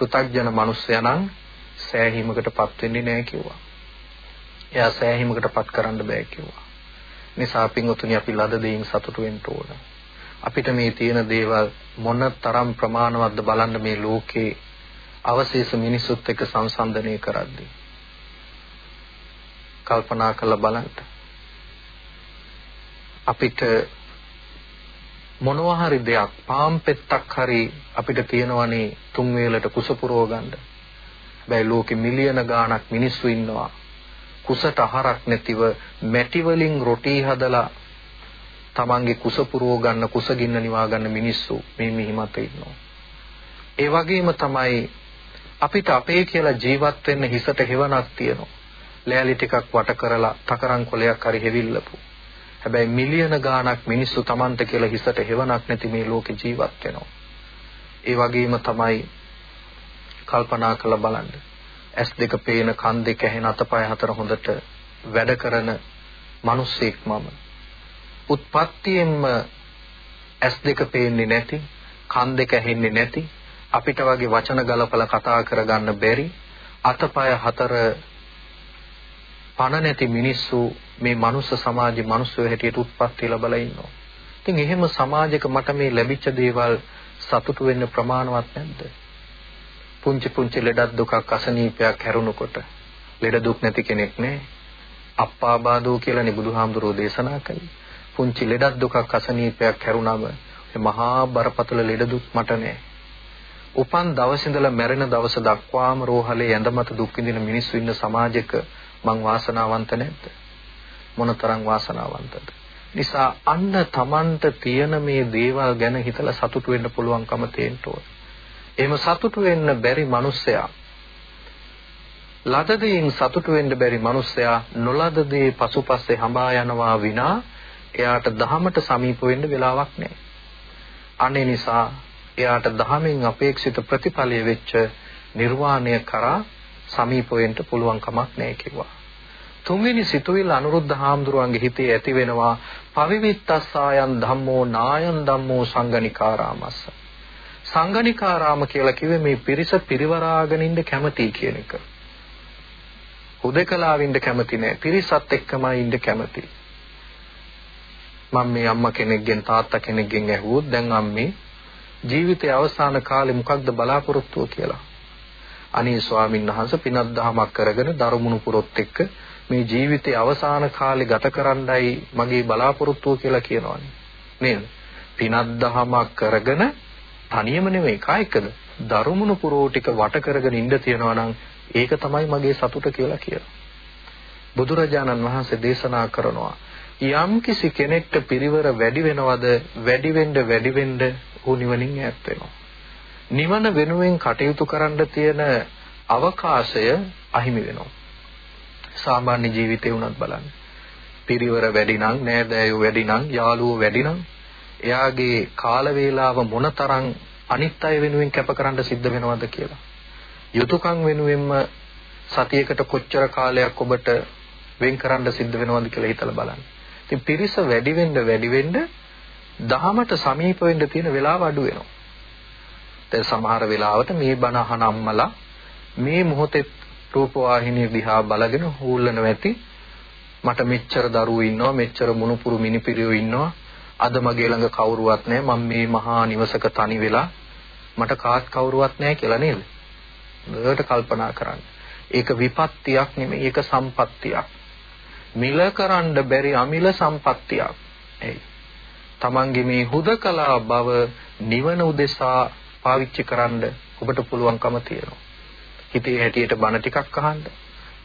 පෘථග්ජන මිනිස්සයා නම් සෑහීමකටපත් වෙන්නේ නැහැ කිව්වා. එයා සෑහීමකටපත් කරන්න බෑ කිව්වා. නිසා පින්වතුනි අපි ලද දෙයින් සතුටු වෙන්න ඕන. අපිට මේ තියෙන දේවල් මොන තරම් ප්‍රමාණවත්ද බලන්න මේ ලෝකේ අවශේෂ මිනිසුත් එක්ක සංසන්දනය කරද්දී කල්පනා කරලා බලන්න අපිට මොනවා හරි දෙයක් පාම් පෙත්තක් හරි අපිට තියෙනවනේ තුන් වේලට කුස පුරව ගන්න. හැබැයි ලෝකෙ මිලියන ගාණක් මිනිස්සු ඉන්නවා. කුසට ආහාරක් නැතිව මැටි වලින් රොටි හදලා තමන්ගේ කුස පුරව ගන්න කුසගින්න නිවා ගන්න මිනිස්සු මේ මිහිමත ඉන්නවා. ඒ වගේම තමයි අපිට අපේ කියලා ජීවත් වෙන්න හිසට හෙවණක් තියෙනවා. ලෑලි ටිකක් වට කරලා තකරන් කොලයක් හරි හෙවිල්ලපු. හැබැයි මිලියන ගාණක් මිනිස්සු Tamanta කියලා හිසට හෙවණක් නැති මේ ලෝකේ ජීවත් වෙනවා. ඒ වගේම තමයි කල්පනා කරලා බලන්න. ඇස් දෙක පේන කන් දෙක ඇහෙන අතපය හතර හොඳට වැඩ කරන මිනිස්සෙක් මම. උත්පත්තියෙන්ම ඇස් දෙක පේන්නේ නැති, කන් දෙක ඇහෙන්නේ නැති, අපිට වගේ වචන ගලපලා කතා කරගන්න බැරි අතපය හතර පණ නැති මිනිස්සු මේ මනුස්ස සමාජේ මිනිස්සු හැටියට උත්පත්ති ලැබලා ඉන්නවා. ඉතින් එහෙම සමාජයක මට මේ ලැබිච්ච දේවල් සතුටු වෙන්න ප්‍රමාණවත් නැද්ද? පුංචි පුංචි ලෙඩක් දුකක් අසනීපයක් හැරුණකොට ලෙඩ දුක් නැති කෙනෙක් නෑ. අප්පාබාදෝ කියලානේ බුදුහාමුදුරෝ දේශනා කළේ. පුංචි ලෙඩක් දුකක් අසනීපයක් හැරුණම මහා බරපතල ලෙඩ දුක් මට නෑ. උපන් දවස් ඉඳලා මැරෙන දවස දක්වාම රෝහලේ ඇඳමත දුක් විඳින මිනිස්සු ඉන්න සමාජයක මං වාසනාවන්ත නැද්ද? මොනතරම් වාසනාවන්තද? නිසා අන්න Tamanට තියෙන මේ දේවල් ගැන හිතලා සතුටු වෙන්න පුළුවන්කම තියෙන්න ඕන. එහෙම සතුටු වෙන්න බැරි මිනිසයා ලද දෙයින් සතුටු වෙන්න බැරි මිනිසයා නොලද දේ පසුපස්සේ හඹා යනවා විනා එයාට දහමට සමීප වෙන්න වෙලාවක් නැහැ. අනේ නිසා එයාට දහමෙන් අපේක්ෂිත ප්‍රතිඵලය වෙච්ච නිර්වාණය කරා සමීප වෙන්න පුළුවන් කමක් නැහැ කිව්වා. තුන්වෙනි සිතුවිල්ල අනුරුද්ධ හාමුදුරුවන්ගේ හිතේ ඇති වෙනවා පවිවිත්තස්සායන් ධම්මෝ නායන් ධම්මෝ සංගනිකාරාමස්ස. සංගනිකාරාම කියලා කිව්වේ මේ පිරිස පිරිවරාගෙන ඉන්න කැමති කියන එක. හුදකලාවින්ද කැමති නෑ. පිරිසත් එක්කමයි ඉන්න කැමති. මම මේ අම්මා කෙනෙක්ගෙන් තාත්තා කෙනෙක්ගෙන් ඇහුවොත් දැන් අම්මේ ජීවිතයේ අවසාන කාලේ මොකක්ද බලාපොරොත්තුව කියලා. අනේ ස්වාමීන් වහන්සේ පිනක් දහමක් කරගෙන දරුමුණු පුරොත් එක්ක මේ ජීවිතයේ අවසාන කාලේ ගත කරන්නයි මගේ බලාපොරොත්තුව කියලා කියනවානේ. නේද? පිනක් දහමක් කරගෙන තනියම නෙමෙයි කායිකද? දරුමුණු පුරෝ ටික වට කරගෙන ඉන්න තියනවා නම් ඒක තමයි මගේ සතුට කියලා කියනවා. බුදුරජාණන් වහන්සේ දේශනා කරනවා යම් කිසි කෙනෙක්ට පිරිවර වැඩි වෙනවද වැඩි වෙන්න වැඩි වෙන්න ඌ නිවනින් ඈත් වෙනවා. නිවන වෙනුවෙන් කටයුතු කරන්න තියෙන අවකාශය අහිමි වෙනවා. සාමාන්‍ය ජීවිතේ වුණත් බලන්න. පිරිවර වැඩි නම්, නෑදෑයෝ වැඩි නම්, යාළුවෝ වැඩි නම් එයාගේ කාල වේලාව මොනතරම් අනිත් අය වෙනුවෙන් කැපකරන්න සිද්ධ වෙනවද කියලා. යුතුයකම් වෙනුවෙන්ම සතියකට කොච්චර කාලයක් ඔබට වෙන් කරන්න සිද්ධ වෙනවද කියලා හිතලා බලන්න. ඉතින් පිරිස වැඩි වෙන්න වැඩි වෙන්න දහමට සමීප වෙන්න තියෙන වෙලාව අඩු වෙනවා. දැන් සමහර වෙලාවට මේ බණ අහන අම්මලා මේ මොහොතේ රූපවාහිනිය දිහා බලගෙන හූල්ලනවා ඇති මට මෙච්චර දරුවෝ ඉන්නවා මෙච්චර මුණුපුරු මිනිපිරියෝ ඉන්නවා අද මගේ ළඟ කවුරුවත් නැහැ මම මේ මහා නිවසක තනි වෙලා මට කාත් කවුරුවත් නැහැ කියලා නේද? දෙයට කල්පනා කරන්න. ඒක විපත්තියක් නෙමෙයි ඒක සම්පත්තියක්. මිල කරන්න බැරි අමිල සම්පත්තියක්. එයි. තමන්ගේ මේ හුදකලා බව නිවන උදෙසා පාවිච්චි කරන්න ඔබට පුළුවන්කම තියෙනවා. හිතේ හැටියට බණ ටිකක් අහන්න,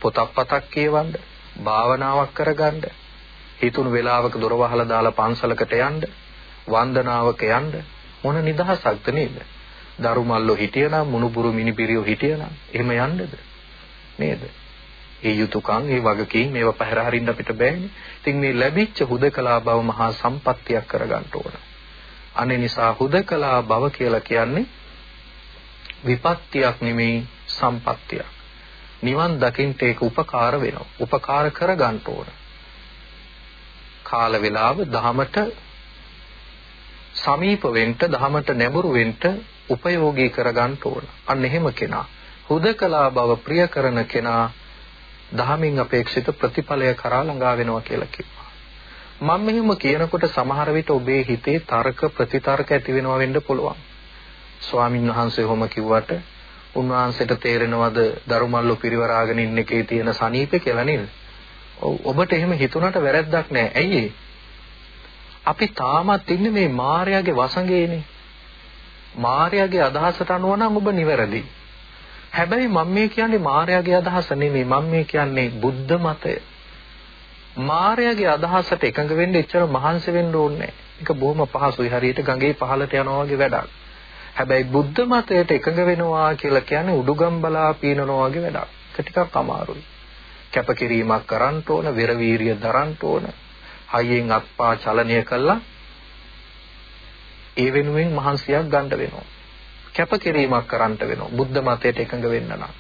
පොතක් පතක් කියවන්න, භාවනාවක් කරගන්න, හිතුණු වෙලාවක දොර වහලා දාලා පන්සලකට යන්න, වන්දනාවක යන්න මොන නිදහසක්ද නේද? දරුමල්ලෝ හිටියනම් මුණුබුරු මිනිපිරියෝ හිටියනම් එහෙම යන්නද? නේද? ඒ යුතුයකම්, ඒ වගකීම් මේවා පැහැර හරින්න අපිට බෑනේ. ඉතින් මේ ලැබිච්ච හුදකලා බව මහා සම්පත්තියක් කරගන්න ඕන. අනේ නිසා හුදකලා බව කියලා කියන්නේ විපත්තියක් නෙමෙයි සම්පත්තියක්. නිවන් දකින්න ඒක උපකාර වෙනවා. උපකාර කරගන්න ඕන. කාල වේලාව දහමට සමීප වෙන්න දහමට නැඹුරු වෙන්න උපයෝගී කරගන්න ඕන. අන්න එහෙම කෙනා හුදකලා බව ප්‍රිය කරන කෙනා දහමින් අපේක්ෂිත ප්‍රතිඵලය කරා ළඟා වෙනවා කියලා කිව්වා. මම මෙහෙම කියනකොට සමහර විට ඔබේ හිතේ තර්ක ප්‍රතිතර්ක ඇති වෙනවා වෙන්න පුළුවන්. ස්වාමින් වහන්සේ කොහොම කිව්වට උන්වහන්සේට තේරෙනවද දරුමල්ලු පිරිවරාගෙන ඉන්න එකේ තියෙන සනීපේ කියලා නේද? ඔව් ඔබට එහෙම හිතුණට වැරද්දක් නැහැ. ඇයි අපි තාමත් ඉන්නේ මේ මායාවේ වසඟේනේ. මායාවේ අදහසට අනුව නම් ඔබ නිවැරදි. හැබැයි මම මේ කියන්නේ මායාවේ අදහස නෙමෙයි. මම මේ කියන්නේ බුද්ධ මතය. මායාවේ අදහසට එකඟ වෙන්න එච්චර මහන්සි වෙන්න ඕනේ නැහැ. ඒක බොහොම පහසුයි. හරියට ගඟේ පහළට යනවා වගේ වැඩක්. හැබැයි බුද්ධ මතයට එකඟ වෙනවා කියලා කියන්නේ උඩුගම් බලා පීනනවා වගේ වැඩක්. ඒක ටිකක් අමාරුයි. කැපකිරීමක් කරන්න ඕන, වෙර වීරිය දරන්න ඕන. හයියෙන් අත්පා චලනය කළා ඒ වෙනුවෙන් මහන්සියක් ගන්න වෙනවා. කැපකිරීමක් කරන්න වෙනවා. බුද්ධ මතයට එකඟ වෙන්න නම්.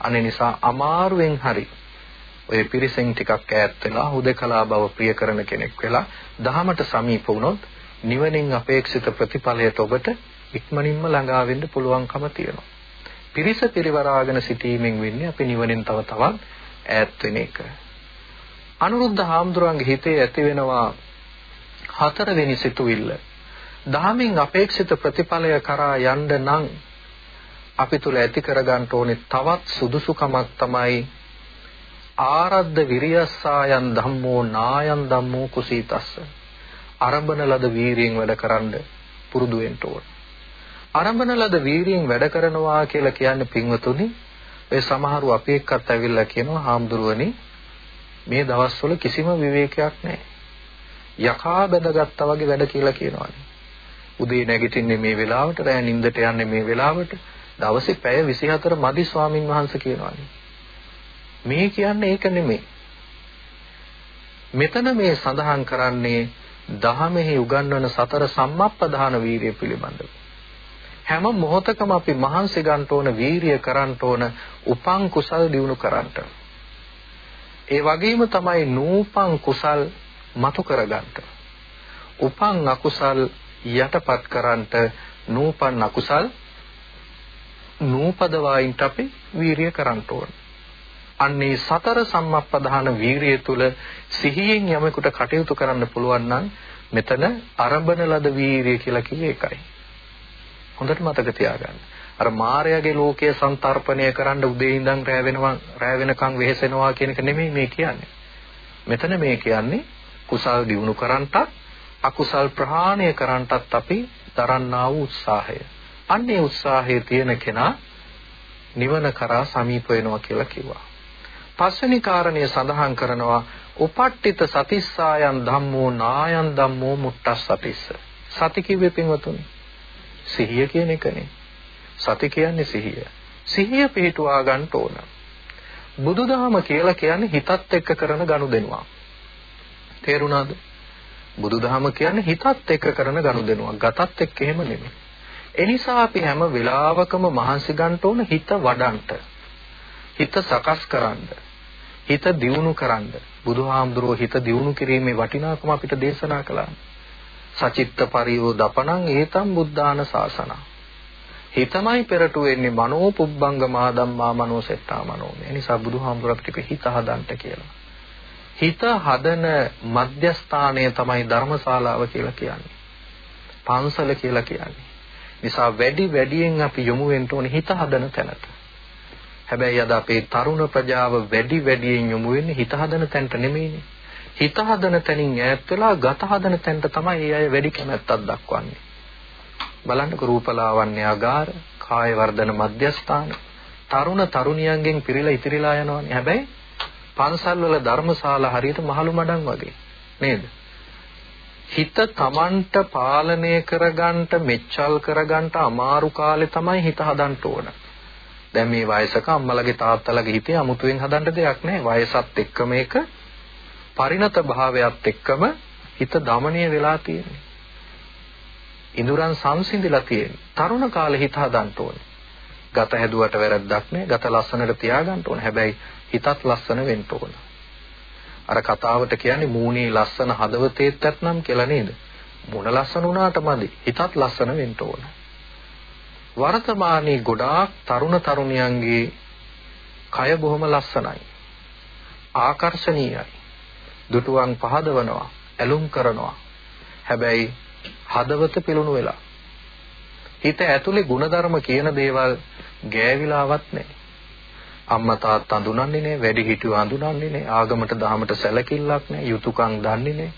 අනේ නිසා අමාරුවෙන් හරි ඔය පිරිසෙන් ටිකක් ඈත් වෙලා හුදකලා බව ප්‍රිය කරන කෙනෙක් වෙලා දහමට සමීප වුණොත් නිවනින් අපේක්ෂිත ප්‍රතිඵලයට ඔබට ඉක්මනින්ම ළඟා වෙන්න පුළුවන්කම තියෙනවා. පිරිස පිරිවරාගෙන සිටීමෙන් වෙන්නේ අපි නිවනින් තව තවත් ඈත් වෙන එක. අනුරුද්ධ හාමුදුරන්ගේ හිතේ ඇති වෙනවා හතරවෙනි සිතුවිල්ල. දහමින් අපේක්ෂිත ප්‍රතිඵලය කරා යන්න නම් අපි තුල ඇති කරගන්න ඕනේ තවත් සුදුසුකමක් තමයි ආරද්ධ විරියස්සායන් ධම්මෝ නායන් ධම්මෝ කුසීතස්ස. අරඹන ලද වීරියෙන් වැඩකරන්න පුරුදු වෙන්න ඕන. අරඹන ලද වීරියෙන් වැඩ කරනවා කියලා කියන්නේ පින්වතුනි ඒ සමහරු අපි එක්කත් ඇවිල්ලා කියනවා හාමුදුරුවනි මේ දවස්වල කිසිම විවේකයක් නැහැ. යකා බැඳගත්තා වගේ වැඩ කියලා කියනවානේ. උදේ නැගිටින්නේ මේ වෙලාවට, රෑ නිින්දට යන්නේ මේ වෙලාවට. දවසේ පැය 24 මදි ස්වාමින් වහන්සේ කියනවානේ. මේ කියන්නේ ඒක නෙමෙයි. මෙතන මේ සඳහන් කරන්නේ දහමෙහි උගන්වන සතර සම්මප්පදාන වීරිය පිළිබඳව. හැම මොහොතකම අපි මහන්සි ගන්න ඕන වීරිය කරන්න ඕන උපං කුසල් දිනු කරන්නට. ඒ වගේම තමයි නූපං කුසල් මතු කරගන්නට. උපං අකුසල් යටපත් කරන්නට නූපන් අකුසල් නූපදවායින්ට අපි වීරිය කරන්න ඕන. අන්නේ සතර සම්මප්පදාන වීරිය තුල සිහියෙන් යමෙකුට කටයුතු කරන්න පුළුවන් නම් මෙතන අරඹන ලද වීරිය කියලා කියේ ඒකයි. හොඳට මතක තියාගන්න. අර මායාවේ ලෝකයේ සංතරපණය කරන්න උදේ ඉඳන් රැ වෙනවා රැ වෙනකන් වෙහෙසෙනවා කියන එක නෙමෙයි මේ කියන්නේ. මෙතන මේ කියන්නේ කුසල් දිනු කරන්ටත් අකුසල් ප්‍රහාණය කරන්ටත් අපි දරන්නා වූ උත්සාහය. අන්නේ උත්සාහයේ තියෙන කෙනා නිවන කරා සමීප වෙනවා කියලා කිව්වා. පස්වෙනි කාරණය සඳහන් කරනවා උපට්ඨිත සතිස්සායන් ධම්මෝ නායන් ධම්මෝ මුට්ටස් සතිස්ස. සති කිව්වේ පින්වතුනි. සිහිය කියන එකනේ. සති කියන්නේ සිහිය. සිහිය පිහිටුවා ගන්න ඕන. බුදුදහම කියලා කියන්නේ හිතත් එක්ක කරන ගනුදෙනුවක්. තේරුණාද? බුදුදහම කියන්නේ හිතත් එක්ක කරන ගනුදෙනුවක්. ගතත් එක්ක එහෙම නෙමෙයි. එනිසා අපි හැම වෙලාවකම මහන්සි ගන්න ඕන හිත වඩන්ට. හිත සකස් කරන්න. හිත දියුණු කරන්න. බුදුහාමුදුරුවෝ හිත දියුණු කිරීමේ වටිනාකම අපිට දේශනා කළා. සචිත්ත පරියෝ දපණං ඒතම් බුද්ධාන සාසනං. හිතමයි පෙරට වෙන්නේ මනෝ පුබ්බංගමා ධම්මා මනෝ සෙට්ටා මනෝ. ඒ නිසා බුදුහාමුදුරුවෝ අපිට හිත හදන්න කියලා. හිත හදන මධ්‍යස්ථානය තමයි ධර්මශාලාව කියලා කියන්නේ. පන්සල කියලා කියන්නේ. නිසා වැඩි වැඩියෙන් අපි යොමු වෙන්න ඕනේ හිත හදන තැනට. හැබැයි අද අපේ තරුණ ප්‍රජාව වැඩි වැඩියෙන් යොමු වෙන්නේ හිත හදන තැනට නෙමෙයිනේ. හිත හදන තැනින් ඈත් වෙලා ගත හදන තැනට තමයි ඒ අය වැඩි කැමැත්තක් දක්වන්නේ. බලන්නකො රූපලාවන්‍ය ආගාර, කාය වර්ධන මධ්‍යස්ථාන, තරුණ තරුණියන්ගෙන් පිරීලා ඉතිරිලා යනවානේ. හැබැයි පන්සල් වල ධර්මශාලා හරියට මහලු මඩම් වගේ නේද? හිත තමන්ට පාලනය කරගන්නට මෙච්චල් කරගන්නට අමාරු කාලේ තමයි හිත හදන්න ඕන. දැන් මේ වයසක අම්මලගේ තාත්තලගේ හිතේ 아무තුවෙන් හදන්න දෙයක් නැහැ. වයසත් එක්කම ඒක පරිණත භාවයත් එක්කම හිත দমনය වෙලා තියෙන්නේ. ඉඳුරන් සංසිඳිලා තියෙන්නේ. තරුණ කාලේ හිත හදන්න ඕනේ. ගත හැදුවට වැරද්දක් නැහැ. ගත ලස්සනට තියාගන්න ඕනේ. හැබැයි හිතත් ලස්සන වෙන්න ඕන. අර කතාවට කියන්නේ මූණේ ලස්සන හදවතේත් නැත්නම් කියලා නේද? මුණ ලස්සන වුණාට මදි. හිතත් ලස්සන වෙන්න ඕනේ. වර්තමානයේ ගොඩාක් තරුණ තරුණියන්ගේ කය බොහොම ලස්සනයි. ආකර්ශනීයයි. දුටුවන් පහදවනවා, ඇලුම් කරනවා. හැබැයි හදවත පිලුණු වෙලා. හිත ඇතුලේ ಗುಣධර්ම කියන දේවල් ගෑවිලාවත් නැහැ. අම්මා තාත්තා අඳුනන්නේ නැහැ, වැඩි හිටියෝ අඳුනන්නේ නැහැ, ආගමට දහමට සැලකිල්ලක් නැහැ, යුතුයකම් දන්නේ නැහැ.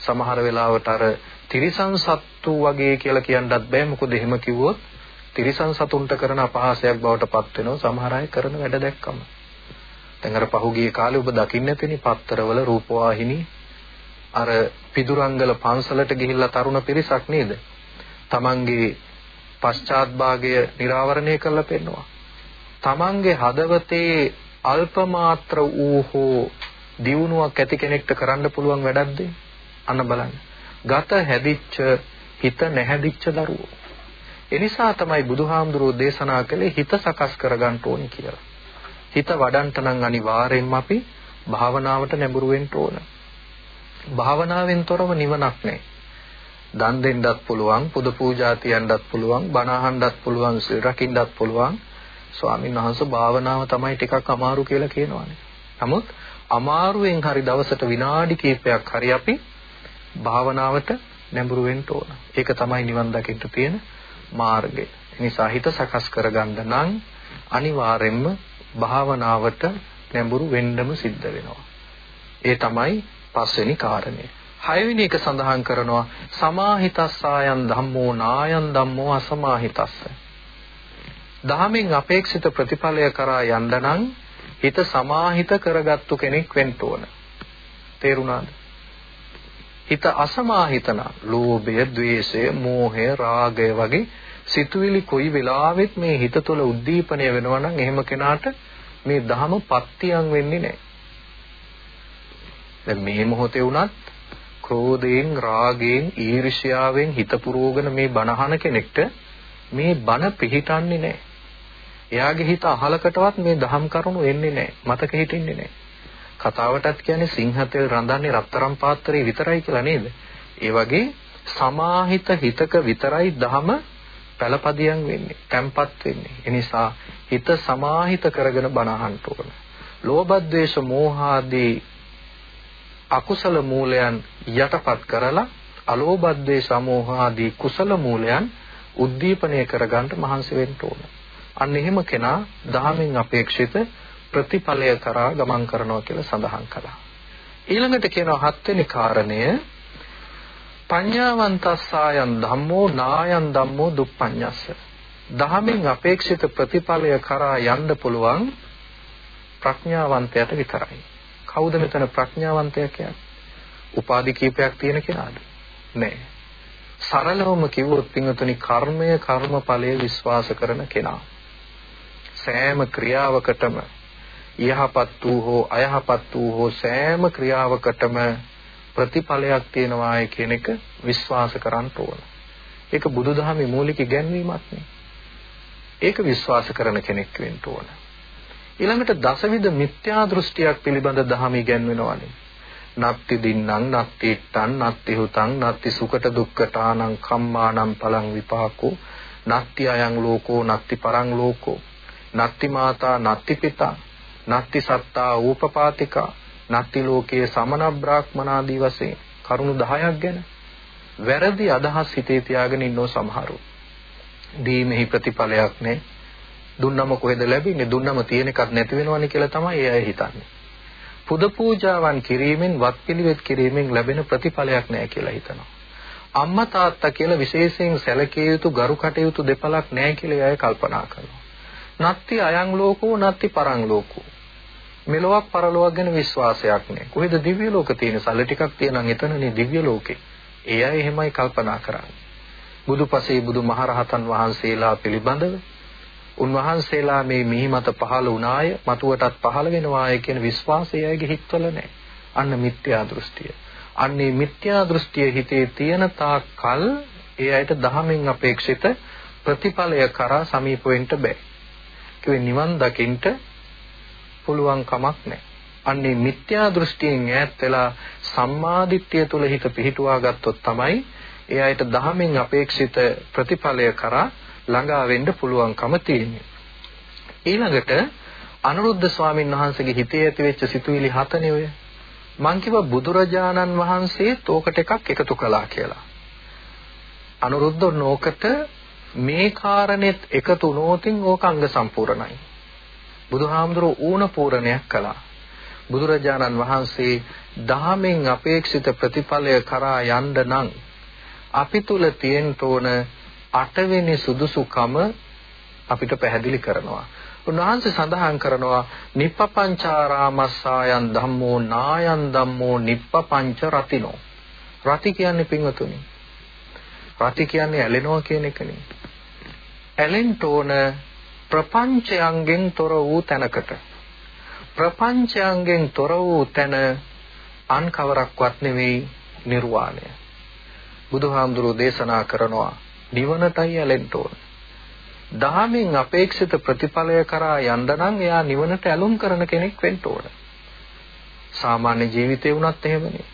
සමහර වෙලාවට අර තිරිසන් සත්තු වගේ කියලා කියන්නත් බෑ මොකද එහෙම කිව්වොත් තිරිසන් සතුන්ට කරන අපහාසයක් බවට පත් වෙනවා සමහර අය කරන වැඩ දැක්කම. දැන් අර පහුගිය කාලේ ඔබ දකින්න ඇතිනේ පත්තරවල රූපවාහිනී අර පිදුරංගල පන්සලට ගිහිල්ලා තරුණ පිරිසක් නේද? තමන්ගේ පශ්චාත් භාගය නිරාවරණය කරලා පෙන්නවා. තමන්ගේ හදවතේ අල්පමාත්‍ර වූ හෝ දියුණුවක් ඇති කෙනෙක්ට කරන්න පුළුවන් වැඩක්ද? අන්න බලන්න. ගත හැදිච්ච හිත නැහැදිච්ච දරුවෝ. එනිසා තමයි බුදුහාමුදුරෝ දේශනා කළේ හිත සකස් කරගන්න ඕනි කියලා. හිත වඩන්ට නම් අනිවාර්යෙන්ම අපි භාවනාවට නැඹුරු වෙන්න ඕන. භාවනාවෙන් තොරව නිවනක් නැහැ. දන් දෙන්නත් පුළුවන්, පුද පූජා තියන්නත් පුළුවන්, බණ අහන්නත් පුළුවන්, සිල් රකින්නත් පුළුවන්. ස්වාමීන් වහන්සේ භාවනාව තමයි ටිකක් අමාරු කියලා කියනවානේ. නමුත් අමාරුවෙන් හරි දවසට විනාඩි කිහිපයක් හරි අපි භාවනාවට නැඹුරු වෙන්න ඕන. ඒක තමයි නිවන් දකින්න තියෙන මාර්ගය. නිසා හිත සකස් කරගන්න නම් අනිවාර්යෙන්ම භාවනාවට නැඹුරු වෙන්නම සිද්ධ වෙනවා. ඒ තමයි පස්වෙනි කාරණය. හයවෙනි එක සඳහන් කරනවා සමාහිතස්සායන් ධම්මෝ නායන් ධම්මෝ අසමාහිතස්ස. දහමෙන් අපේක්ෂිත ප්‍රතිඵලය කරා යන්න නම් හිත සමාහිත කරගත්තු කෙනෙක් වෙන්න ඕන. තේරුණාද? හිත අසමාහිතන ලෝභය, ద్వේෂය, මෝහය, රාගය වගේ සිතුවිලි කොයි වෙලාවෙත් මේ හිත තුළ උද්දීපනය වෙනවා නම් එහෙම කෙනාට මේ ධහම පත්තියම් වෙන්නේ නැහැ. දැන් මේ මොහොතේ වුණත් ක්‍රෝධයෙන්, රාගයෙන්, ඊර්ෂ්‍යාවෙන් හිත පුරෝගන මේ බණහන කෙනෙක්ට මේ බණ පිළිටන්නේ නැහැ. එයාගේ හිත අහලකටවත් මේ දහම් කරුණු එන්නේ නැහැ. මතක හිටින්නේ නැහැ. කතාවටත් කියන්නේ සිංහතෙල් රඳන්නේ රත්තරන් පාත්‍රයේ විතරයි කියලා නේද? ඒ වගේ සමාහිත හිතක විතරයි දහම පළපදියම් වෙන්නේ, තැම්පත් වෙන්නේ. ඒ නිසා හිත සමාහිත කරගෙන බණ අහන්න ඕන. ලෝභ, ද්වේෂ, මෝහ ආදී අකුසල මූලයන් යටපත් කරලා අලෝභ, ද්වේෂ, මෝහ ආදී කුසල මූලයන් උද්දීපනය කරගන්න මහන්සි වෙන්න ඕන. අන්න එහෙම කෙනා දහමෙන් අපේක්ෂිත ප්‍රතිඵලය කරා ගමන් කරනවා කියලා සඳහන් කළා. ඊළඟට කියනවා හත්වෙනි කාරණය පඤ්ඤාවන්තස්සායන් ධම්මෝ නායන් ධම්මෝ දුප්පඤ්ඤස්ස. දහමෙන් අපේක්ෂිත ප්‍රතිඵලය කරා යන්න පුළුවන් ප්‍රඥාවන්තයට විතරයි. කවුද මෙතන ප්‍රඥාවන්තය කියන්නේ? උපාධි කීපයක් තියෙන කෙනාද? නෑ. සරලවම කිව්වොත් පින්වතුනි කර්මය කර්මඵලය විශ්වාස කරන කෙනා. සෑම ක්‍රියාවකටම යහපත් වූ හෝ අයහපත් වූ හෝ සෑම ක්‍රියාවකටම ප්‍රතිඵලයක් තියෙනවායි කියන එක විශ්වාස කරන්න ඕන. ඒක බුදුදහමේ මූලික ඉගැන්වීමක් නේ. ඒක විශ්වාස කරන කෙනෙක් වෙන්න ඕන. ඊළඟට දසවිධ මිත්‍යා දෘෂ්ටියක් පිළිබඳ දහම ඉගැන්වෙනවානේ. නත්ති දින්නම් නත්ති ඉත්තං නත්ති හුතං නත්ති සුකට දුක්ඛතානං කම්මානම් පලං විපාකෝ නත්ති අයං ලෝකෝ නත්ති පරං ලෝකෝ නත්ති මාතා නත්ති පිතා නත්ති සත්තා ූපපාතිකා නත්ති ලෝකයේ සමන බ්‍රාහ්මනාදී වශයෙන් කරුණු 10ක් ගැන වැරදි අදහස් හිතේ තියාගෙන ඉන්නෝ සමහරු. දීමෙහි ප්‍රතිඵලයක් නැහැ. දුන්නම කොහෙද ලැබෙන්නේ? දුන්නම තියෙන එකක් නැති වෙනවනේ කියලා තමයි ඒ අය හිතන්නේ. පුද පූජාවන් කිරීමෙන් වත්පිළිවෙත් කිරීමෙන් ලැබෙන ප්‍රතිඵලයක් නැහැ කියලා හිතනවා. අම්මා තාත්තා කියලා විශේෂයෙන් සැලකිය යුතු ගරු කටයුතු දෙපළක් නැහැ කියලා අය කල්පනා කරනවා. නත්ති අයං ලෝකෝ නත්ති පරං ලෝකෝ මෙලොවක් පරලොවක් ගැන විශ්වාසයක් නෑ. කොහෙද දිව්‍ය ලෝක තියෙන සල්ලි ටිකක් තියෙනම් එතනනේ දිව්‍ය ලෝකේ. ඒ අය එහෙමයි කල්පනා කරන්නේ. බුදුපසේ බුදු මහරහතන් වහන්සේලා පිළිබඳව උන්වහන්සේලා මේ මිහි මත පහළ වුණාය, මතුවටත් පහළ වෙනවාය කියන විශ්වාසය අයගේ හිතවල නැහැ. අන්න මිත්‍යා දෘෂ්ටිය. අන්නේ මිත්‍යා දෘෂ්ටිය හිතේ තියෙන තාක් කල් ඒ අයට දහමෙන් අපේක්ෂිත ප්‍රතිඵලය කරා සමීප වෙන්න බෑ. කිව්වේ නිවන් දකින්න පුළුවන් කමක් නැහැ. අන්නේ මිත්‍යා දෘෂ්ටියෙන් ඈත් වෙලා සම්මාදිට්ඨිය තුල හිත පිහිටුවා ගත්තොත් තමයි ඒ අයට දහමෙන් අපේක්ෂිත ප්‍රතිඵලය කරා ළඟා වෙන්න පුළුවන්කම තියෙන්නේ. ඊළඟට අනුරුද්ධ ස්වාමීන් වහන්සේගේ හිතේ ඇති වෙච්ච සිතුවිලි හතනේ ඔය. මං කිව්වා බුදුරජාණන් වහන්සේ තෝකට එකක් එකතු කළා කියලා. අනුරුද්ධ නෝකට මේ කාරණෙත් එකතු වුණොතින් ඕක අංග සම්පූර්ණයි. බුදුහාමුදුරුවෝ ඌණ පූර්ණයක් කළා. බුදුරජාණන් වහන්සේ දහමෙන් අපේක්ෂිත ප්‍රතිඵලය කරා යන්න නම් අපි තුල තියෙන්න ඕන අටවෙනි සුදුසුකම අපිට පැහැදිලි කරනවා. උන්වහන්සේ සඳහන් කරනවා නිප්පපංචාරාමස්සායන් ධම්මෝ නායන් ධම්මෝ නිප්පපංච රතිනෝ. රති කියන්නේ පින්වතුනි. රති කියන්නේ ඇලෙනවා කියන එකනේ. ඇලෙන්න ඕන ප්‍රපංචයන්ගෙන් තොර වූ තැනකට. ප්‍රපංචයන්ගෙන් තොර වූ තැන අන් කවරක්වත් නෙවෙයි නිර්වාණය. බුදුහාමුදුරෝ දේශනා කරනවා නිවනටයි ඇලෙන්න ඕන. දහමින් අපේක්ෂිත ප්‍රතිඵලය කරා යන්න නම් එයා නිවනට ඇලුම් කරන කෙනෙක් වෙන්න ඕන. සාමාන්‍ය ජීවිතේ වුණත් එහෙමනේ.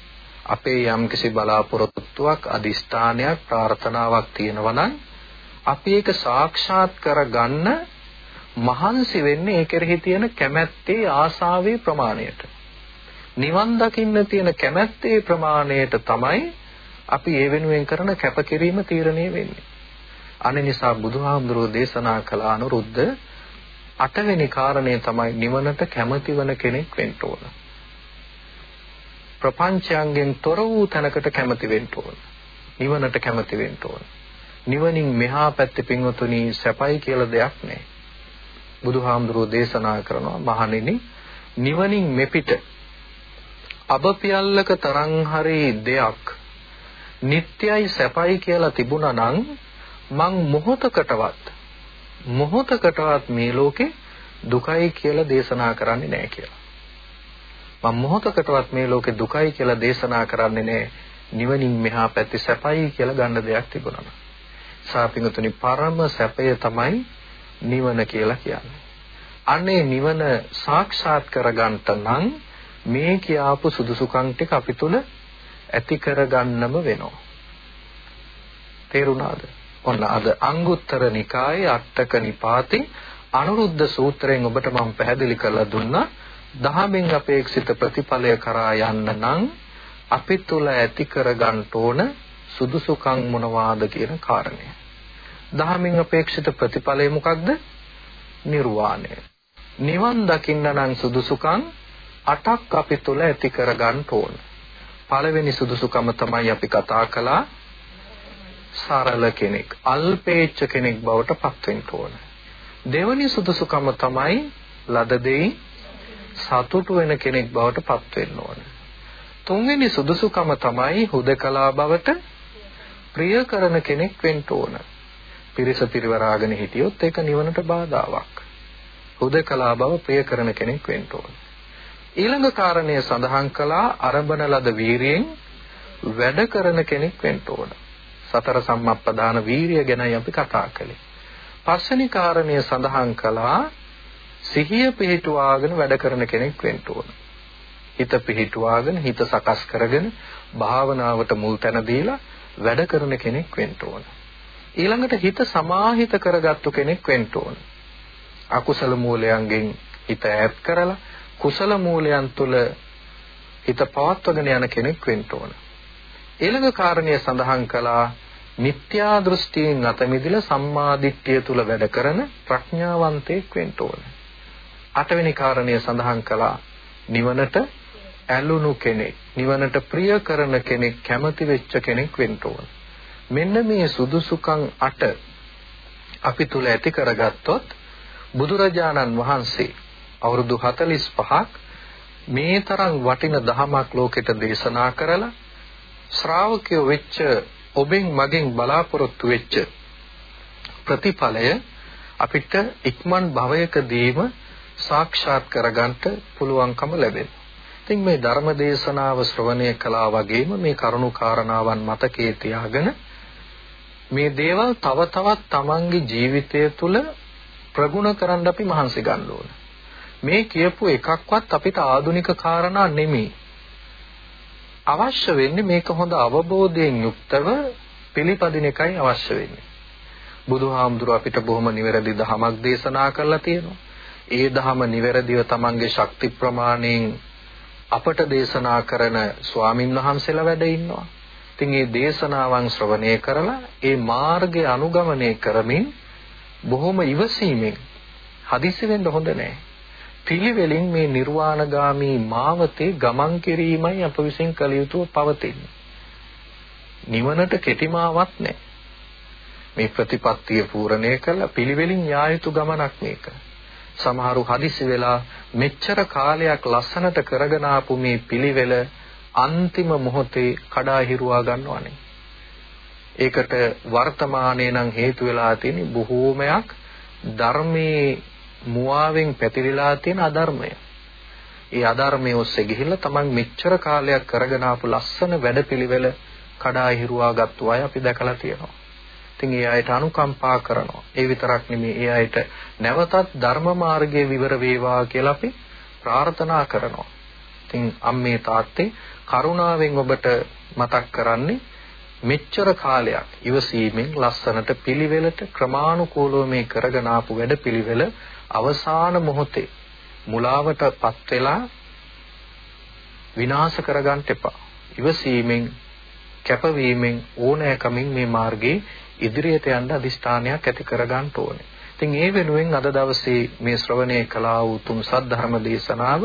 අපේ යම්කිසි බලාපොරොත්තුවක් අදිෂ්ඨානයක් ප්‍රාර්ථනාවක් තියෙනවා නම් අපි ඒක සාක්ෂාත් කරගන්න මහන්සි වෙන්නේ ඒ කෙරෙහි තියෙන කැමැත්තේ ආසාවේ ප්‍රමාණයට. නිවන් දකින්න තියෙන කැමැත්තේ ප්‍රමාණයට තමයි අපි ඒ වෙනුවෙන් කරන කැපකිරීම තීරණය වෙන්නේ. අනේ නිසා බුදුහාමුදුරෝ දේශනා කළ අනුරුද්ධ අටවෙනි කාරණය තමයි නිවනට කැමැති වන කෙනෙක් වෙන්න ඕන. ප්‍රපංචයන්ගෙන් තොර වූ තැනකට කැමති වෙන්න ඕන. නිවනට කැමති වෙන්න ඕන. නිවනින් මෙහා පැත්තේ පින්වතුනි සැපයි කියලා දෙයක් නැහැ. බුදුහාමුදුරුවෝ දේශනා කරනවා මහණෙනි නිවනින් මෙපිට අබපියල්ලක තරම් හරි දෙයක් නිට්ටයයි සැපයි කියලා තිබුණා නම් මං මොහොතකටවත් මොහොතකටවත් මේ ලෝකේ දුකයි කියලා දේශනා කරන්නේ නැහැ කියලා. මම මොහොතකටවත් මේ ලෝකේ දුකයි කියලා දේශනා කරන්නේ නැහැ. නිවනින් මෙහා පැත්තේ සැපයි කියලා ගන්න දෙයක් තිබුණා. සාපිඟතුනි පරම සැපය තමයි නිවන කියලා කියන්නේ. අනේ නිවන සාක්ෂාත් කරගන්නට නම් මේ කියාපු සුදුසුකම් ටික අපි තුල ඇති කරගන්නම වෙනවා. තේරුණාද? ඔන්න අද අංගුත්තර නිකායේ අටක නිපාතේ අනුරුද්ධ සූත්‍රයෙන් ඔබට මම පැහැදිලි කරලා දුන්නා. දහමෙන් අපේක්ෂිත ප්‍රතිඵලය කරා යන්න නම් අපි තුල ඇති කරගන්න ඕන සුදුසුකම් මොනවාද කියන කාරණය. දහමින් අපේක්ෂිත ප්‍රතිඵලය මොකක්ද? නිර්වාණය. නිවන් දකින්න නම් සුදුසුකම් අටක් අපි තුල ඇති කරගන්න ඕන. පළවෙනි සුදුසුකම තමයි අපි කතා කළා සරල කෙනෙක්, අල්පේච්ඡ කෙනෙක් බවට පත් වෙන්න ඕන. දෙවැනි සුදුසුකම තමයි ලද දෙයින් සතුටු වෙන කෙනෙක් බවට පත් වෙන්න ඕන. තුන්වෙනි සුදුසුකම තමයි හුදකලා බවට ප්‍රිය කරන කෙනෙක් වෙන්න ඕන. පිරිස පිරිවරාගෙන හිටියොත් ඒක නිවනට බාධාවක්. හුදකලා බව ප්‍රිය කරන කෙනෙක් වෙන්න ඕන. ඊළඟ කාරණය සඳහන් කළා අරබන ලද වීරියෙන් වැඩ කරන කෙනෙක් වෙන්න ඕන. සතර සම්මප්පදාන වීරිය ගැනයි අපි කතා කළේ. පස්වෙනි කාරණය සඳහන් කළා සිහිය පිහිටුවාගෙන වැඩ කරන කෙනෙක් වෙන්න ඕන. හිත පිහිටුවාගෙන හිත සකස් කරගෙන භාවනාවට මුල් තැන දීලා වැඩ කරන කෙනෙක් වෙන්න ඕන. ඊළඟට හිත සමාහිත කරගත්තු කෙනෙක් වෙන්න ඕන. අකුසල මූලයන්ගෙන් හිත ඈත් කරලා කුසල මූලයන් තුළ හිත පවත්වගෙන යන කෙනෙක් වෙන්න ඕන. ඊළඟ කාරණය සඳහන් කළා මිත්‍යා දෘෂ්ටියෙන් අත මිදලා සම්මා දිට්ඨිය තුල වැඩ කරන ප්‍රඥාවන්තයෙක් වෙන්න ඕන. අටවෙනි කාරණය සඳහන් කළා නිවනට ඇලුණු කෙනෙක්, නිවනට ප්‍රිය කරන කෙනෙක්, කැමති වෙච්ච කෙනෙක් වෙන්න ඕන. මෙන්න මේ සුදුසුකම් අට අපි තුල ඇති කරගත්තොත් බුදුරජාණන් වහන්සේ අවුරුදු 45ක් මේ තරම් වටින දහමක් ලෝකෙට දේශනා කරලා ශ්‍රාවකයෝ වෙච්ච ඔබෙන් මගෙන් බලාපොරොත්තු වෙච්ච ප්‍රතිඵලය අපිට ඉක්මන් භවයකදීම සාක්ෂාත් කරගන්න පුළුවන්කම ලැබෙනවා. ඉතින් මේ ධර්ම දේශනාව ශ්‍රවණය කළා වගේම මේ කරුණු කාරණාවන් මතකයේ තියාගෙන මේ දේවල් තව තවත් Tamanගේ ජීවිතය තුළ ප්‍රගුණ කරන්න අපි මහන්සි ගන්න ඕන. මේ කියපු එකක්වත් අපිට ආදුනික කාරණා නෙමෙයි. අවශ්‍ය වෙන්නේ මේක හොඳ අවබෝධයෙන් යුක්තව පිළිපදින එකයි අවශ්‍ය වෙන්නේ. බුදුහාමුදුර අපිට බොහොම නිවැරදි දහමක් දේශනා කරලා තියෙනවා. ඒ දහම නිවැරදිව Tamange ශක්ති ප්‍රමාණයෙන් අපට දේශනා කරන ස්වාමින් වහන්සේලා වැඩ ඉන්නවා. ඉතින් මේ දේශනාවන් ශ්‍රවණය කරලා ඒ මාර්ගය අනුගමනය කරමින් බොහොම ඉවසීමෙන් හදිසි වෙන්න හොඳ නැහැ. පිළිවෙලින් මේ නිර්වාණගාමී මාවතේ ගමන් කිරීමයි අප විසින් කළ යුතුව පවතින්නේ. නිවනට කෙටිමාවක් නැහැ. මේ ප්‍රතිපත්තිය පූර්ණේ කළ පිළිවෙලින් යා යුතු ගමනක් මේක. සමහරු හදිසි වෙලා මෙච්චර කාලයක් ලස්සනට කරගෙන ආපු මේ පිළිවෙල අන්තිම මොහොතේ කඩා හිරුවා ගන්නවනේ. ඒකට වර්තමානයේ නම් හේතු වෙලා තියෙන බොහෝමයක් ධර්මයේ මුවාවෙන් පැතිරිලා තියෙන අධර්මය. ඒ අධර්මයේ ඔස්සේ ගිහිල්ලා Taman මෙච්චර කාලයක් කරගෙන ආපු ලස්සන වැඩපිළිවෙල කඩා හිරුවා ගත්තු අය අපි දැකලා තියෙනවා. ඉතින් ඒ අයට අනුකම්පා කරනවා. ඒ විතරක් නෙමෙයි ඒ අයට නැවතත් ධර්ම මාර්ගයේ විවර වේවා කියලා අපි ප්‍රාර්ථනා කරනවා. ඉතින් අම්මේ තාත්තේ කරුණාවෙන් ඔබට මතක් කරන්නේ මෙච්චර කාලයක් ඉවසීමෙන් ලස්සනට පිළිවෙලට ක්‍රමානුකූලව මේ කරගෙන ආපු වැඩපිළිවෙල අවසාන මොහොතේ මුලාවටපත් වෙලා විනාශ කරගන්න එපා. ඉවසීමෙන් කැපවීමෙන් ඕනෑකමින් මේ මාර්ගයේ ඉදිරියට යන්න අදිෂ්ඨානයක් ඇති කරගන්න ඕනේ. ඉතින් ඒ වෙනුවෙන් අද දවසේ මේ ශ්‍රවණය කළා වූ තුන් සද්ධර්ම දේශනාව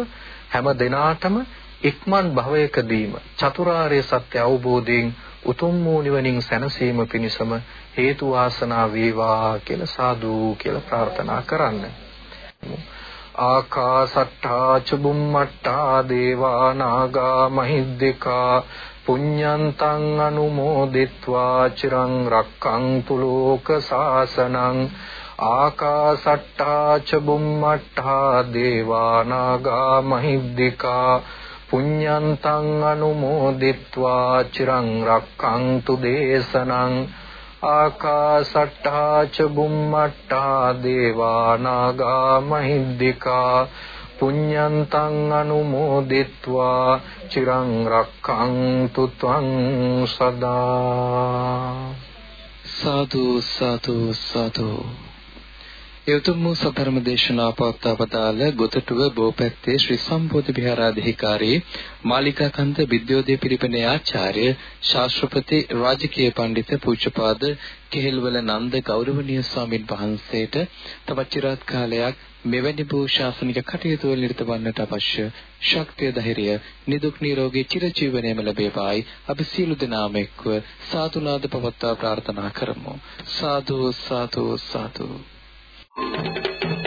හැම දිනාටම ඉක්මන් භවයකදීම චතුරාර්ය සත්‍ය අවබෝධයෙන් උතුම් වූ නිවනින් සැනසීම පිණිසම හේතු වාසනා වේවා කියලා සාදු කියලා ප්‍රාර්ථනා කරන්නේ ආකාසට්ඨා චුම්මට්ඨා දේවා නාග මහිද්దికා පුඤ්ඤන්තං අනුමෝදිत्वा චිරං රක්ඛන්තු ලෝක සාසනං ආකාසට්ටා ච බුම්මට්ටා දේවා නාග මහිද්దికා පුඤ්ඤන්තං අනුමෝදිत्वा චිරං රක්ඛන්තු දේශනං ආකාසට්ටා ච බුම්මට්ටා දේවා නාග මහිද්దికා පුඤ්ඤන්තං අනුමෝදිත්වා චිරං රක්ඛන්තු ත්වං සදා සාදු සාදු සාදු. එතුම් වූ සතරම දේශනා පවත්වා වදාළ ගොතටුව බෝපැත්තේ ශ්‍රී සම්බෝධි විහාරාධිකාරී මාලිකාකන්ද විද්‍යෝදය පිරිපෙනේ ආචාර්ය ශාස්ත්‍රපති රාජකීය පඬිත පූජ්‍යපාද කෙහෙල්වල නන්ද ගෞරවනීය ස්වාමින් වහන්සේට තවත් চিරාත් කාලයක් මෙවැනි වූ ශාසනික කටයුතු වල නිරත වන්නට අවශ්‍ය ශක්තිය ධෛර්යය නිදුක් නිරෝගී චිරජීවනයේම ලැබේවායි අපි සියලු දෙනාම එක්ව සාතුනාද පවත්වා ප්‍රාර්ථනා කරමු සාදු සාදු සාදු Thank you.